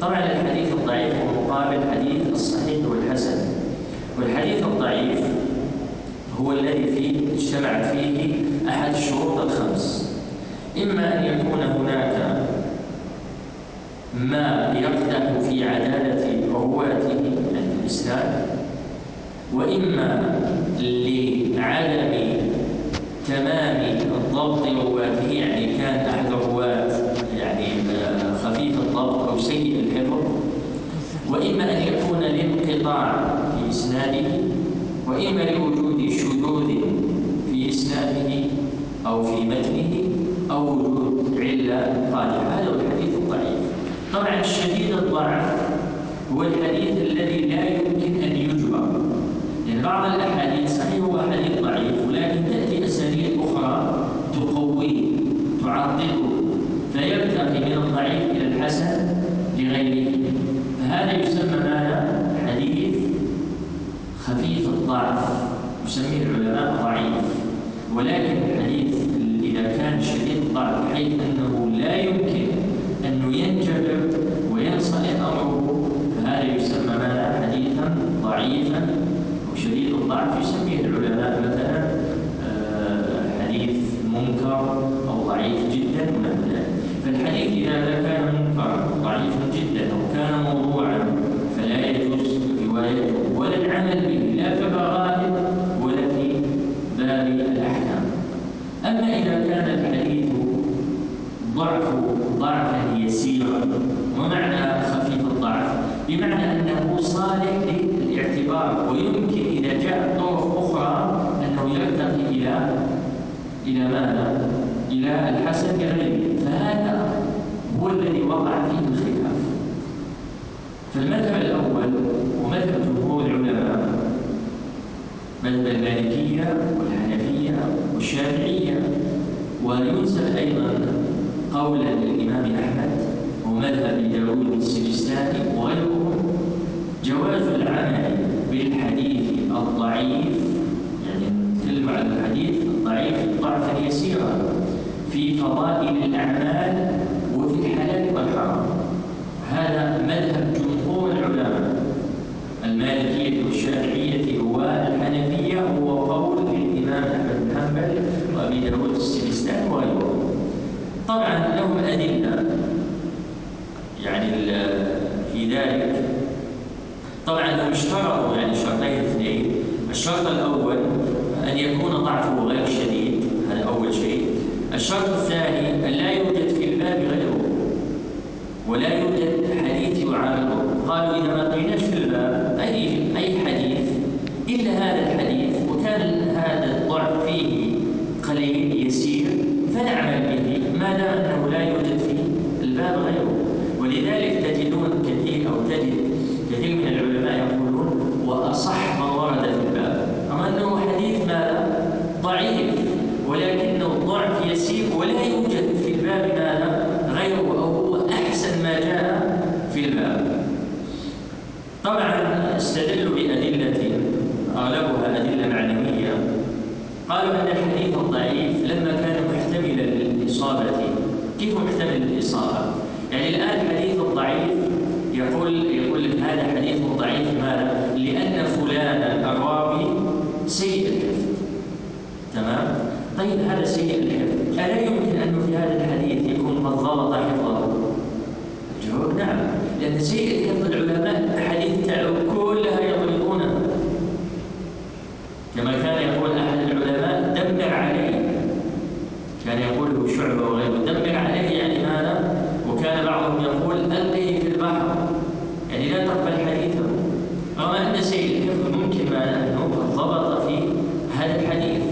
طبعا الحديث الضعيف هو مقابل الحديث الصحيح والحسن. والحديث الضعيف هو الذي فيه اجتمعت فيه أحد الشروط الخمس. إما أن يكون هناك ما يقدح في عدالة رواته يعني الإسلام وإما لعدم تمام الضبط رواته يعني كان أحد الرواة يعني أو سيء الحفظ وإما أن يكون لانقطاع في إسناده وإما لوجود شذوذ في إسناده أو في متنه أو وجود علة قادحة هذا طبعا الشديد الضعف هو الحديث الذي لا يمكن أن يجبر يعني بعض الأحاديث صحيح هو حديث ضعيف ولكن تأتي أسانيد أخرى تقويه تعضده فيرتقي من الضعيف إلى الحسن لغيره. فهذا يسمى ماذا؟ حديث خفيف الضعف يسميه العلماء ضعيف. ولكن إذا كان منكرا ضعيفا جدا أو كان موضوعا فلا يجوز روايته ولا العمل به لا في الرغائب ولا في باب الأحكام أما إذا كان الحديث ضعف ضعفا يسيرا ومعنى خفيف الضعف بمعنى أنه صالح للاعتبار ويمكن إذا جاءت طرق أخرى أنه يرتقي إلى إلى ماذا؟ إلى الحسن غيره فهذا هو الذي وقع فيه الخلاف فالمذهب الأول ومذهب جمهور العلماء مذهب المالكية والحنفية والشافعية وينسب أيضا قولا للإمام أحمد ومذهب داود السجستاني وغيرهم جواز العمل بالحديث الضعيف يعني نتكلم عن الحديث الضعيف ضعفا يسيرا في فضائل الأعمال والحرام هذا مذهب جمهور العلماء. المالكية والشافعية والحنفية هو قول الإمام أحمد بن حنبل وأبي داود السجستاني وغيرهم طبعا لهم أدلة. يعني في ذلك. طبعا هم اشترطوا يعني شرطين اثنين. الشرط الأول أن يكون ضعفه غير شديد هذا أول شيء. الشرط الثاني أن لا يوجد في الباب غيره ولا يوجد حديث يعارضه. قالوا إذا ما لقيناش في الباب أي أي حديث؟ إلا هذا الحديث وكان هذا الضعف فيه قليل يسير فنعمل به. ما دام أنه لا يوجد في الباب غيره. ولذلك تجدون كثير أو تجد كثير من العلماء يقولون وأصح ما ورد في الباب أما أنه حديث ماذا؟ ضعيف ولكنه الضعف يسير ولا يوجد في الباب ماذا؟ غيره أو هو أحسن ما جاء في الباب طبعا استدلوا بأدلة أغلبها أدلة معنوية قالوا أن الحديث الضعيف لما كان محتملا للإصابة كيف محتمل للإصابة؟ يعني الآن الحديث الضعيف يقول يقول لك هذا حديث ضعيف ماذا؟ لأن فلانا الراوي سيء الحفظ تمام؟ طيب هذا سيء الحفظ ألا يمكن أنه في هذا الحديث يكون قد ضبط حفظه؟ الجواب نعم لأن سيء الحفظ العلماء الأحاديث كلها يضربونها كما كان يقول أحد العلماء دمر عليه. كان يقوله شعبة وغيره دمر عليه يعني ماذا؟ وكان بعضهم يقول ألقيه في البحر. يعني لا تقبل حديثه. رغم أن سيء الحفظ ممكن ما أنه قد ضبط في هذا الحديث.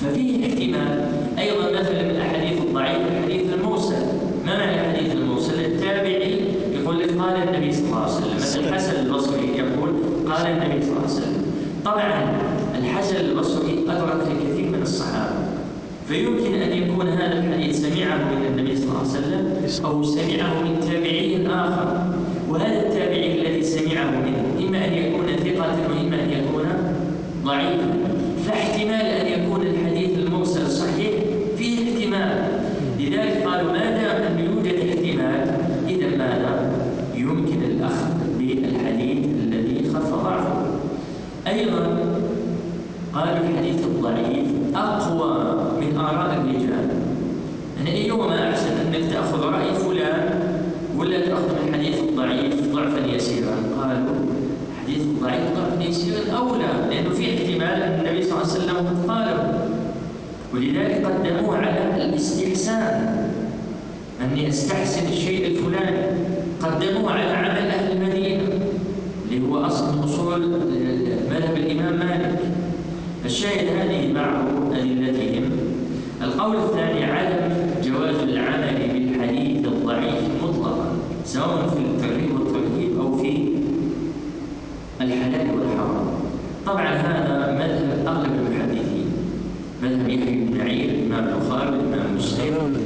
ففيه احتمال. أيضا مثلا من الأحاديث الضعيفة الحديث المرسل. ما معنى الحديث المرسل؟ التابعي يقول لك قال النبي صلى الله عليه وسلم. مثل الحسن البصري يقول قال النبي صلى الله عليه وسلم. طبعا الحسن البصري أدرك الكثير من الصحابة فيمكن أن يكون هذا الحديث سمعه من النبي صلى الله عليه وسلم أو سمعه من تابعي آخر. وهذا التابعي الذي سمعه منه إما أن يكون ثقة وإما أن يكون ضعيفا. فاحتمال أن يكون الحديث المرسل صحيح فيه احتمال. لذلك قالوا ما دام أن يوجد احتمال إذا ماذا؟ يمكن الأخذ بالحديث الذي خف ضعفه أيضا قالوا الحديث الضعيف أقوى من آراء الرجال يعني أيهما أحسن أنك تأخذ رأي فلان ولا تأخذ من الحديث الضعيف ضعفا يسيرا قالوا الحديث الضعيف ضعفا يسيرا أولى لأنه في احتمال أن النبي صلى الله عليه وسلم قد قاله ولذلك أستحسن الشيء الفلاني. قدموه على عمل أهل المدينة اللي هو أصل من أصول مذهب الإمام مالك. الشاهد هذه بعض أدلتهم القول الثاني عدم جواز العمل بالحديث الضعيف مطلقا سواء في الترغيب والترهيب أو في الحلال والحرام. طبعا هذا مذهب أغلب المحدثين مذهب يحيى بن معين الإمام البخاري الإمام مسلم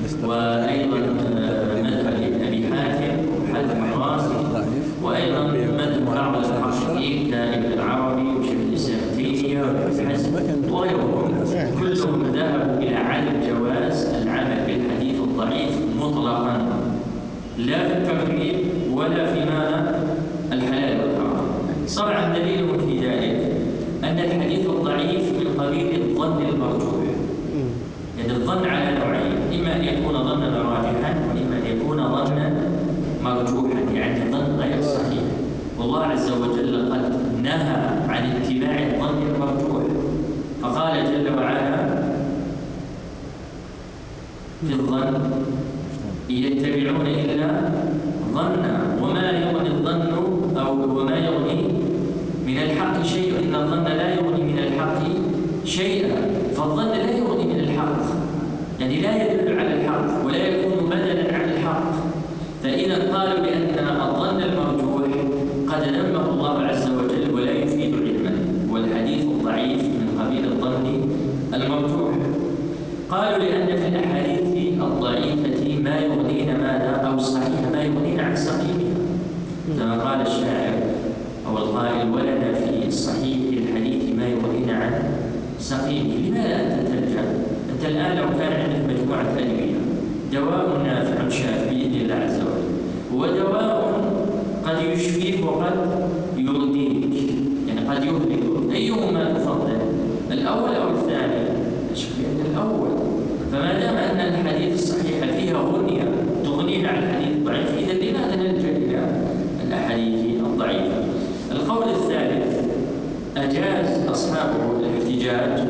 أجاز أصحاب الاحتجاج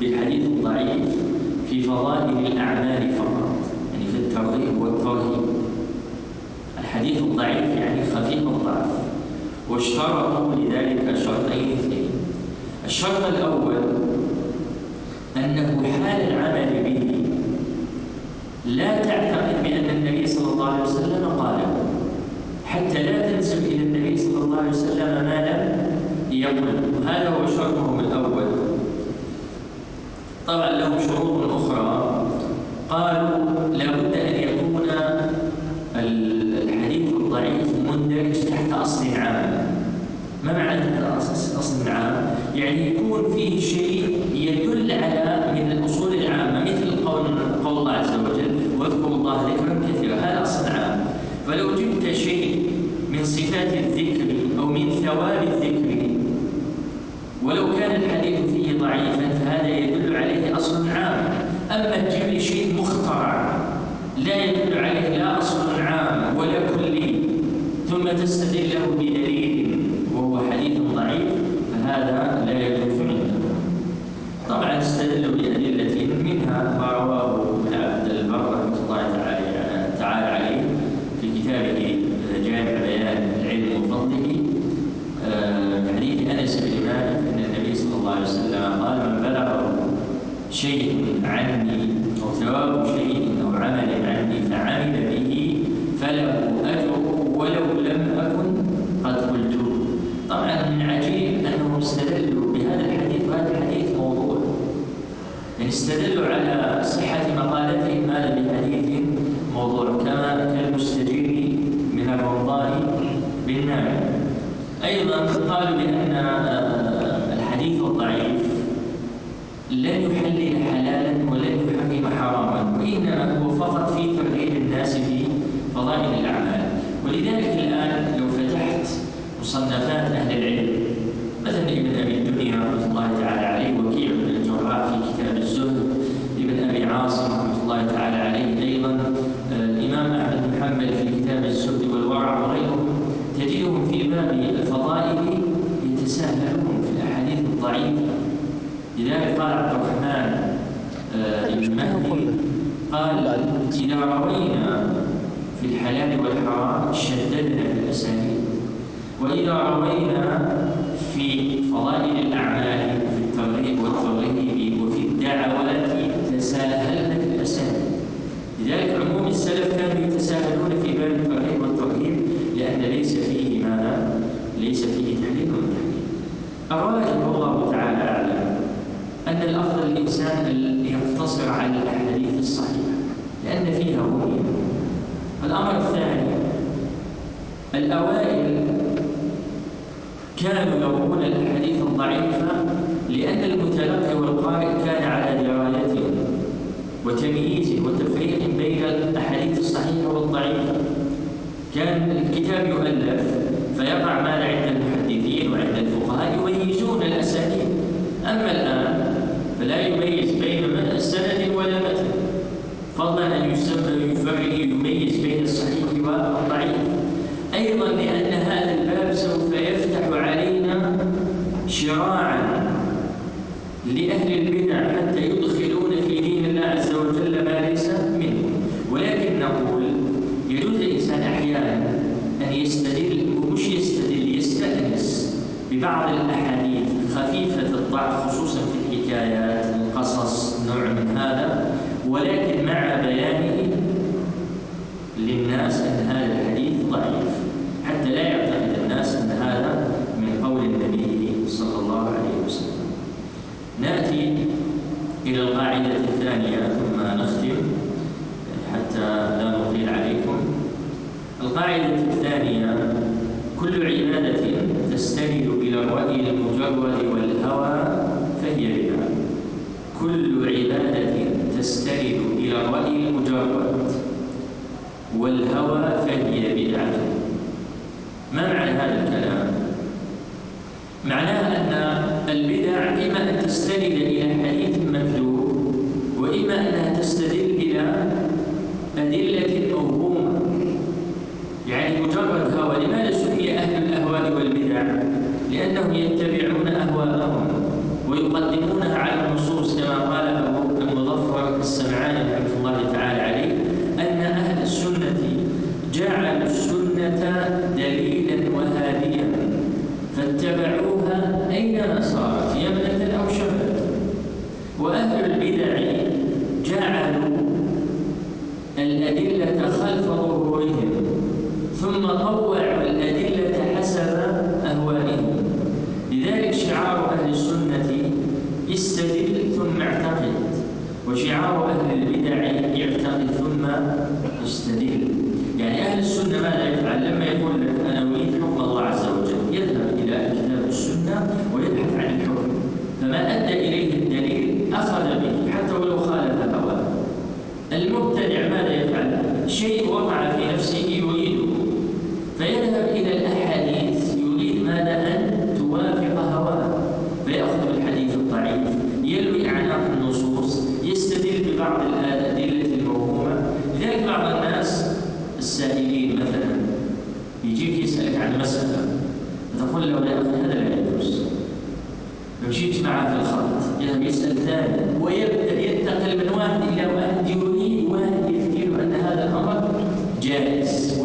بالحديث الضعيف في فضائل الأعمال فقط يعني في الترغيب والترهيب. الحديث الضعيف يعني خفيف الضعف واشترطوا لذلك شرطين اثنين. الشرط الأول أنه حال العمل به لا تعتقد بأن النبي صلى الله عليه وسلم قاله حتى لا تنسب إلى النبي صلى الله عليه وسلم ما لم يقل هذا هو شرطهم الأول. طبعا لهم شروط أخرى. قالوا لابد أن يكون الحديث الضعيف مندرج تحت أصل عام. ما معنى أصل عام؟ يعني يكون فيه شيء يدل على من الأصول العامة مثل قول قول الله عز وجل واذكروا الله ذكرا كثيرا. هذا أصل عام. فلو جبت شيء من صفات الذكر أو من ثواب الذكر ولو كان الحديث فيه ضعيفا فهذا يدل عليه أصل عام أما لي شيء مخترع لا يدل عليه لا أصل عام ولا كلي ثم تستدله بدليل وهو حديث ضعيف فهذا لا يجوز عندنا طبعا استدلوا بأدلة منها ما رواه ابن عبد البر رحمه الله تعالى تعالى عليه في كتابه جامع بيان العلم وفضله آه، حديث انس بن مالك ان النبي صلى الله عليه وسلم قال من بلغه شيء عني أو ثواب شيء أو عمل عني فعمل به فله اجره ولو لم اكن قد قلته طبعا من عجيب انهم استدلوا بهذا الحديث وهذا الحديث موضوع يعني استدلوا على صحة مقالتهم هذا بحديث موضوع كما كالمستجير من الرمضان بالنار أيضا قالوا بأن آه، الحديث الضعيف لن يحلل حلالا ولن يحرم حراما وإنما هو فقط في ترغيب الناس في فضائل الأعمال. ولذلك الآن لو فتحت مصنفات ولا في هذا لا يجوز ما يمشيش معاه في الخط يذهب يسأل ثاني. ويبدأ ينتقل من واحد إلى واحد يريد واحد يفكر أن هذا الأمر جائز.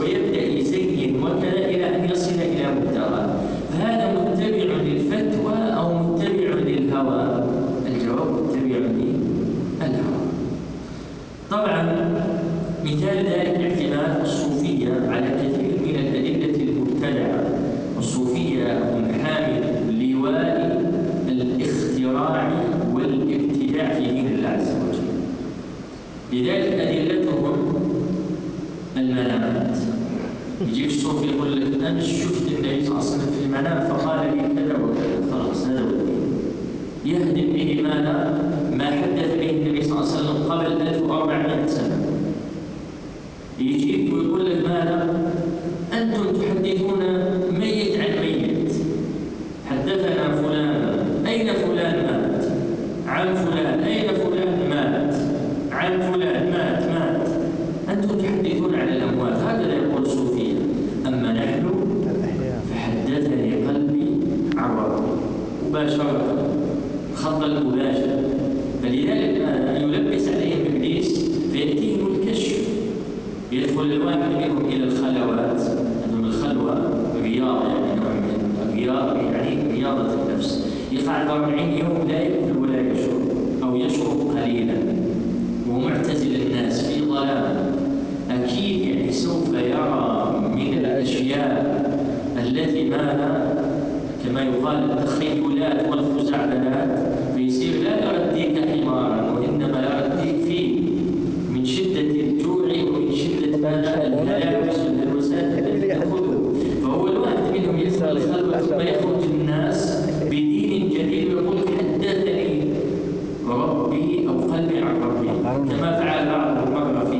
لم يعبر فيه كما فعل بعضهم مرة في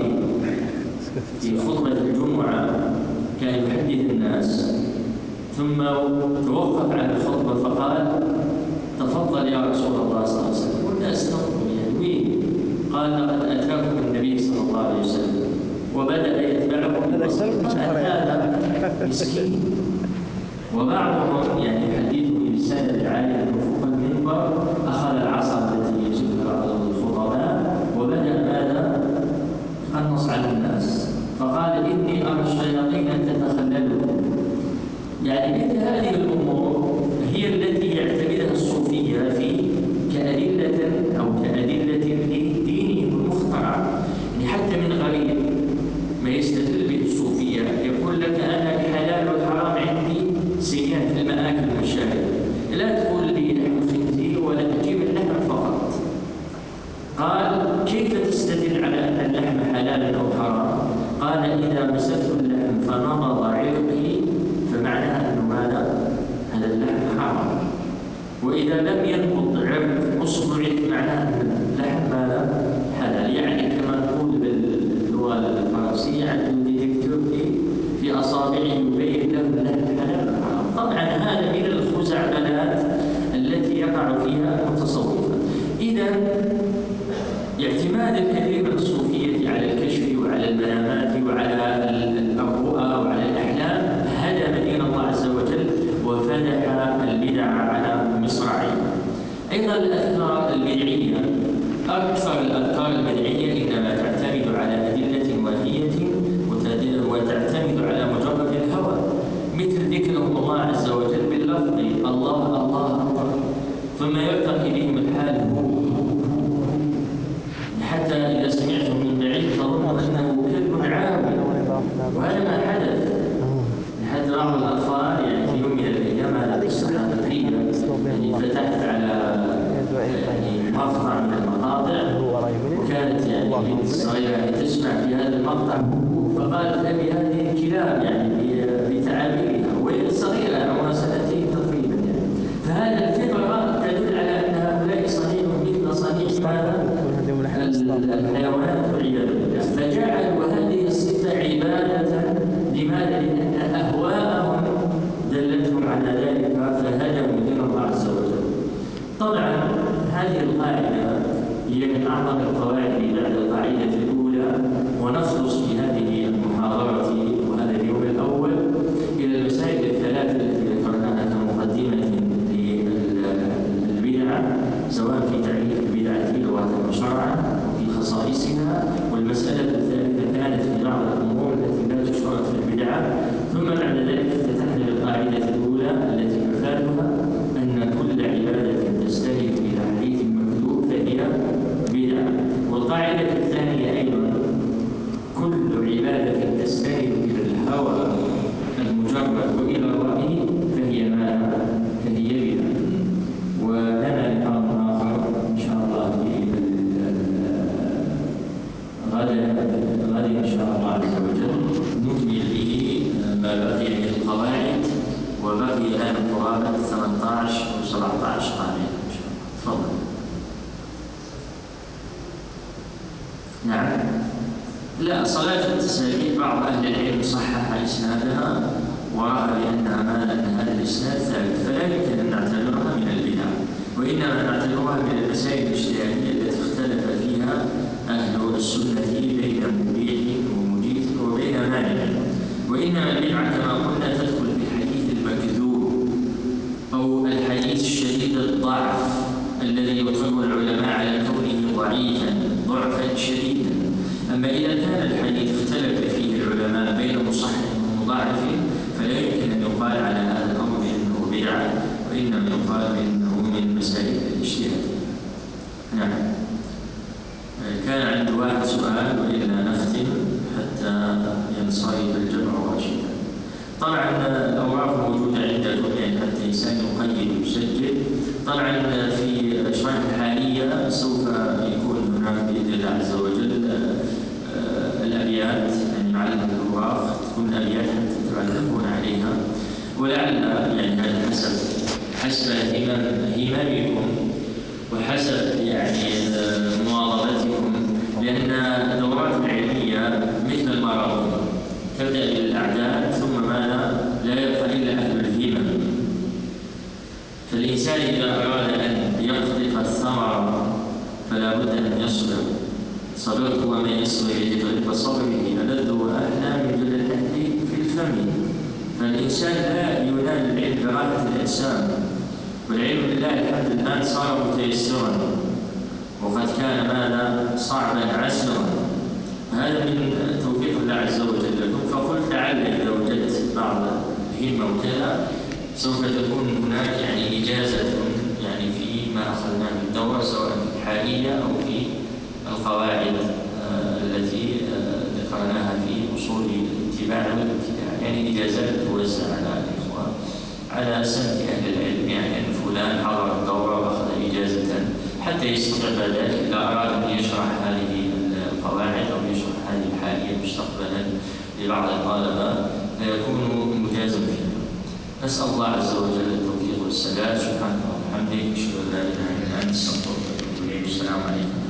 في خطبة الجمعة كان يحدث الناس ثم توقف عن الخطبة فقال تفضل يا رسول الله صلى الله عليه وسلم. والناس تنظر يعني وين؟ قال لقد أتاكم النبي صلى الله عليه وسلم وبدأ يتبعهم هذا مسكين. وبعضهم يعني حديثه بسند عالي فوق المنبر وهذا ما حدث. يعني حتى بعض الأطفال يعني في يوم من الأيام هذا الصحفيه يعني فتحت على يعني مقطع من المقاطع. وكانت يعني بنت صغيره تسمع في هذا المقطع. فقالت أبي هذه الكلاب يعني on the phone. يطلب العلماء على كونه ضعيفا ضعفا شديدا. أما إذا كان الحديث اختلف فيه العلماء بين مصحح ومضاعف فلا يمكن أن يقال على هذا الأمر أنه بدعة وإنما يقال أنه من مسائل الاجتهاد. نعم. كان عند واحد سؤال وإلا نختم حتى ينصرف الجمع راشدا. طبعا الأوراق موجودة عندكم يعني حتى الإنسان يقيد ويسجل. طبعا في الأشراف الحالية سوف يكون هناك بإذن الله عز وجل آه، الأبيات يعني معلم الأوراق تكون أبيات حتى تعلقون عليها. ولعل يعني هذا حسب حسب اهتمام اهتمامكم وحسب يعني آه، مواظبتكم. لأن الدورات العلمية مثل المراثون تبدأ بالأعداد ثم ماذا؟ لا يبقى إلا أهل الهمم. فالإنسان إذا أراد أن يقطف الثمرة فلا بد أن يصبر. صبرت ومن يصبر لطريق صبره ألذ وأحلى من جل الأهل في الفم. فالإنسان لا ينال العلم براحة الإنسان والعلم لله الحمد الآن صار متيسرا. وقد كان ماذا؟ صعبا عسرا. هذا من توفيق الله عز وجل. لكم فقلت لعل إذا وجدت بعض الهمة وكذا سوف تكون هناك يعني إجازة يعني في ما أخذناه. الدورة سواء في الحالية أو في القواعد آه، التي آه، ذكرناها في أصول الاتباع والابتداع يعني إجازات توزع على الإخوة على سنة أهل العلم يعني أن فلان حضر الدورة وأخذ إجازة حتى بعد ذلك إذا أراد أن يشرح هذه القواعد أو يشرح هذه الحالية مستقبلا لبعض الطلبة فيكون مجازا فيها. نسأل الله عز وجل التوفيق والسداد. سبحانه I'm making sure that I an san kwakwato ne salamu alaikum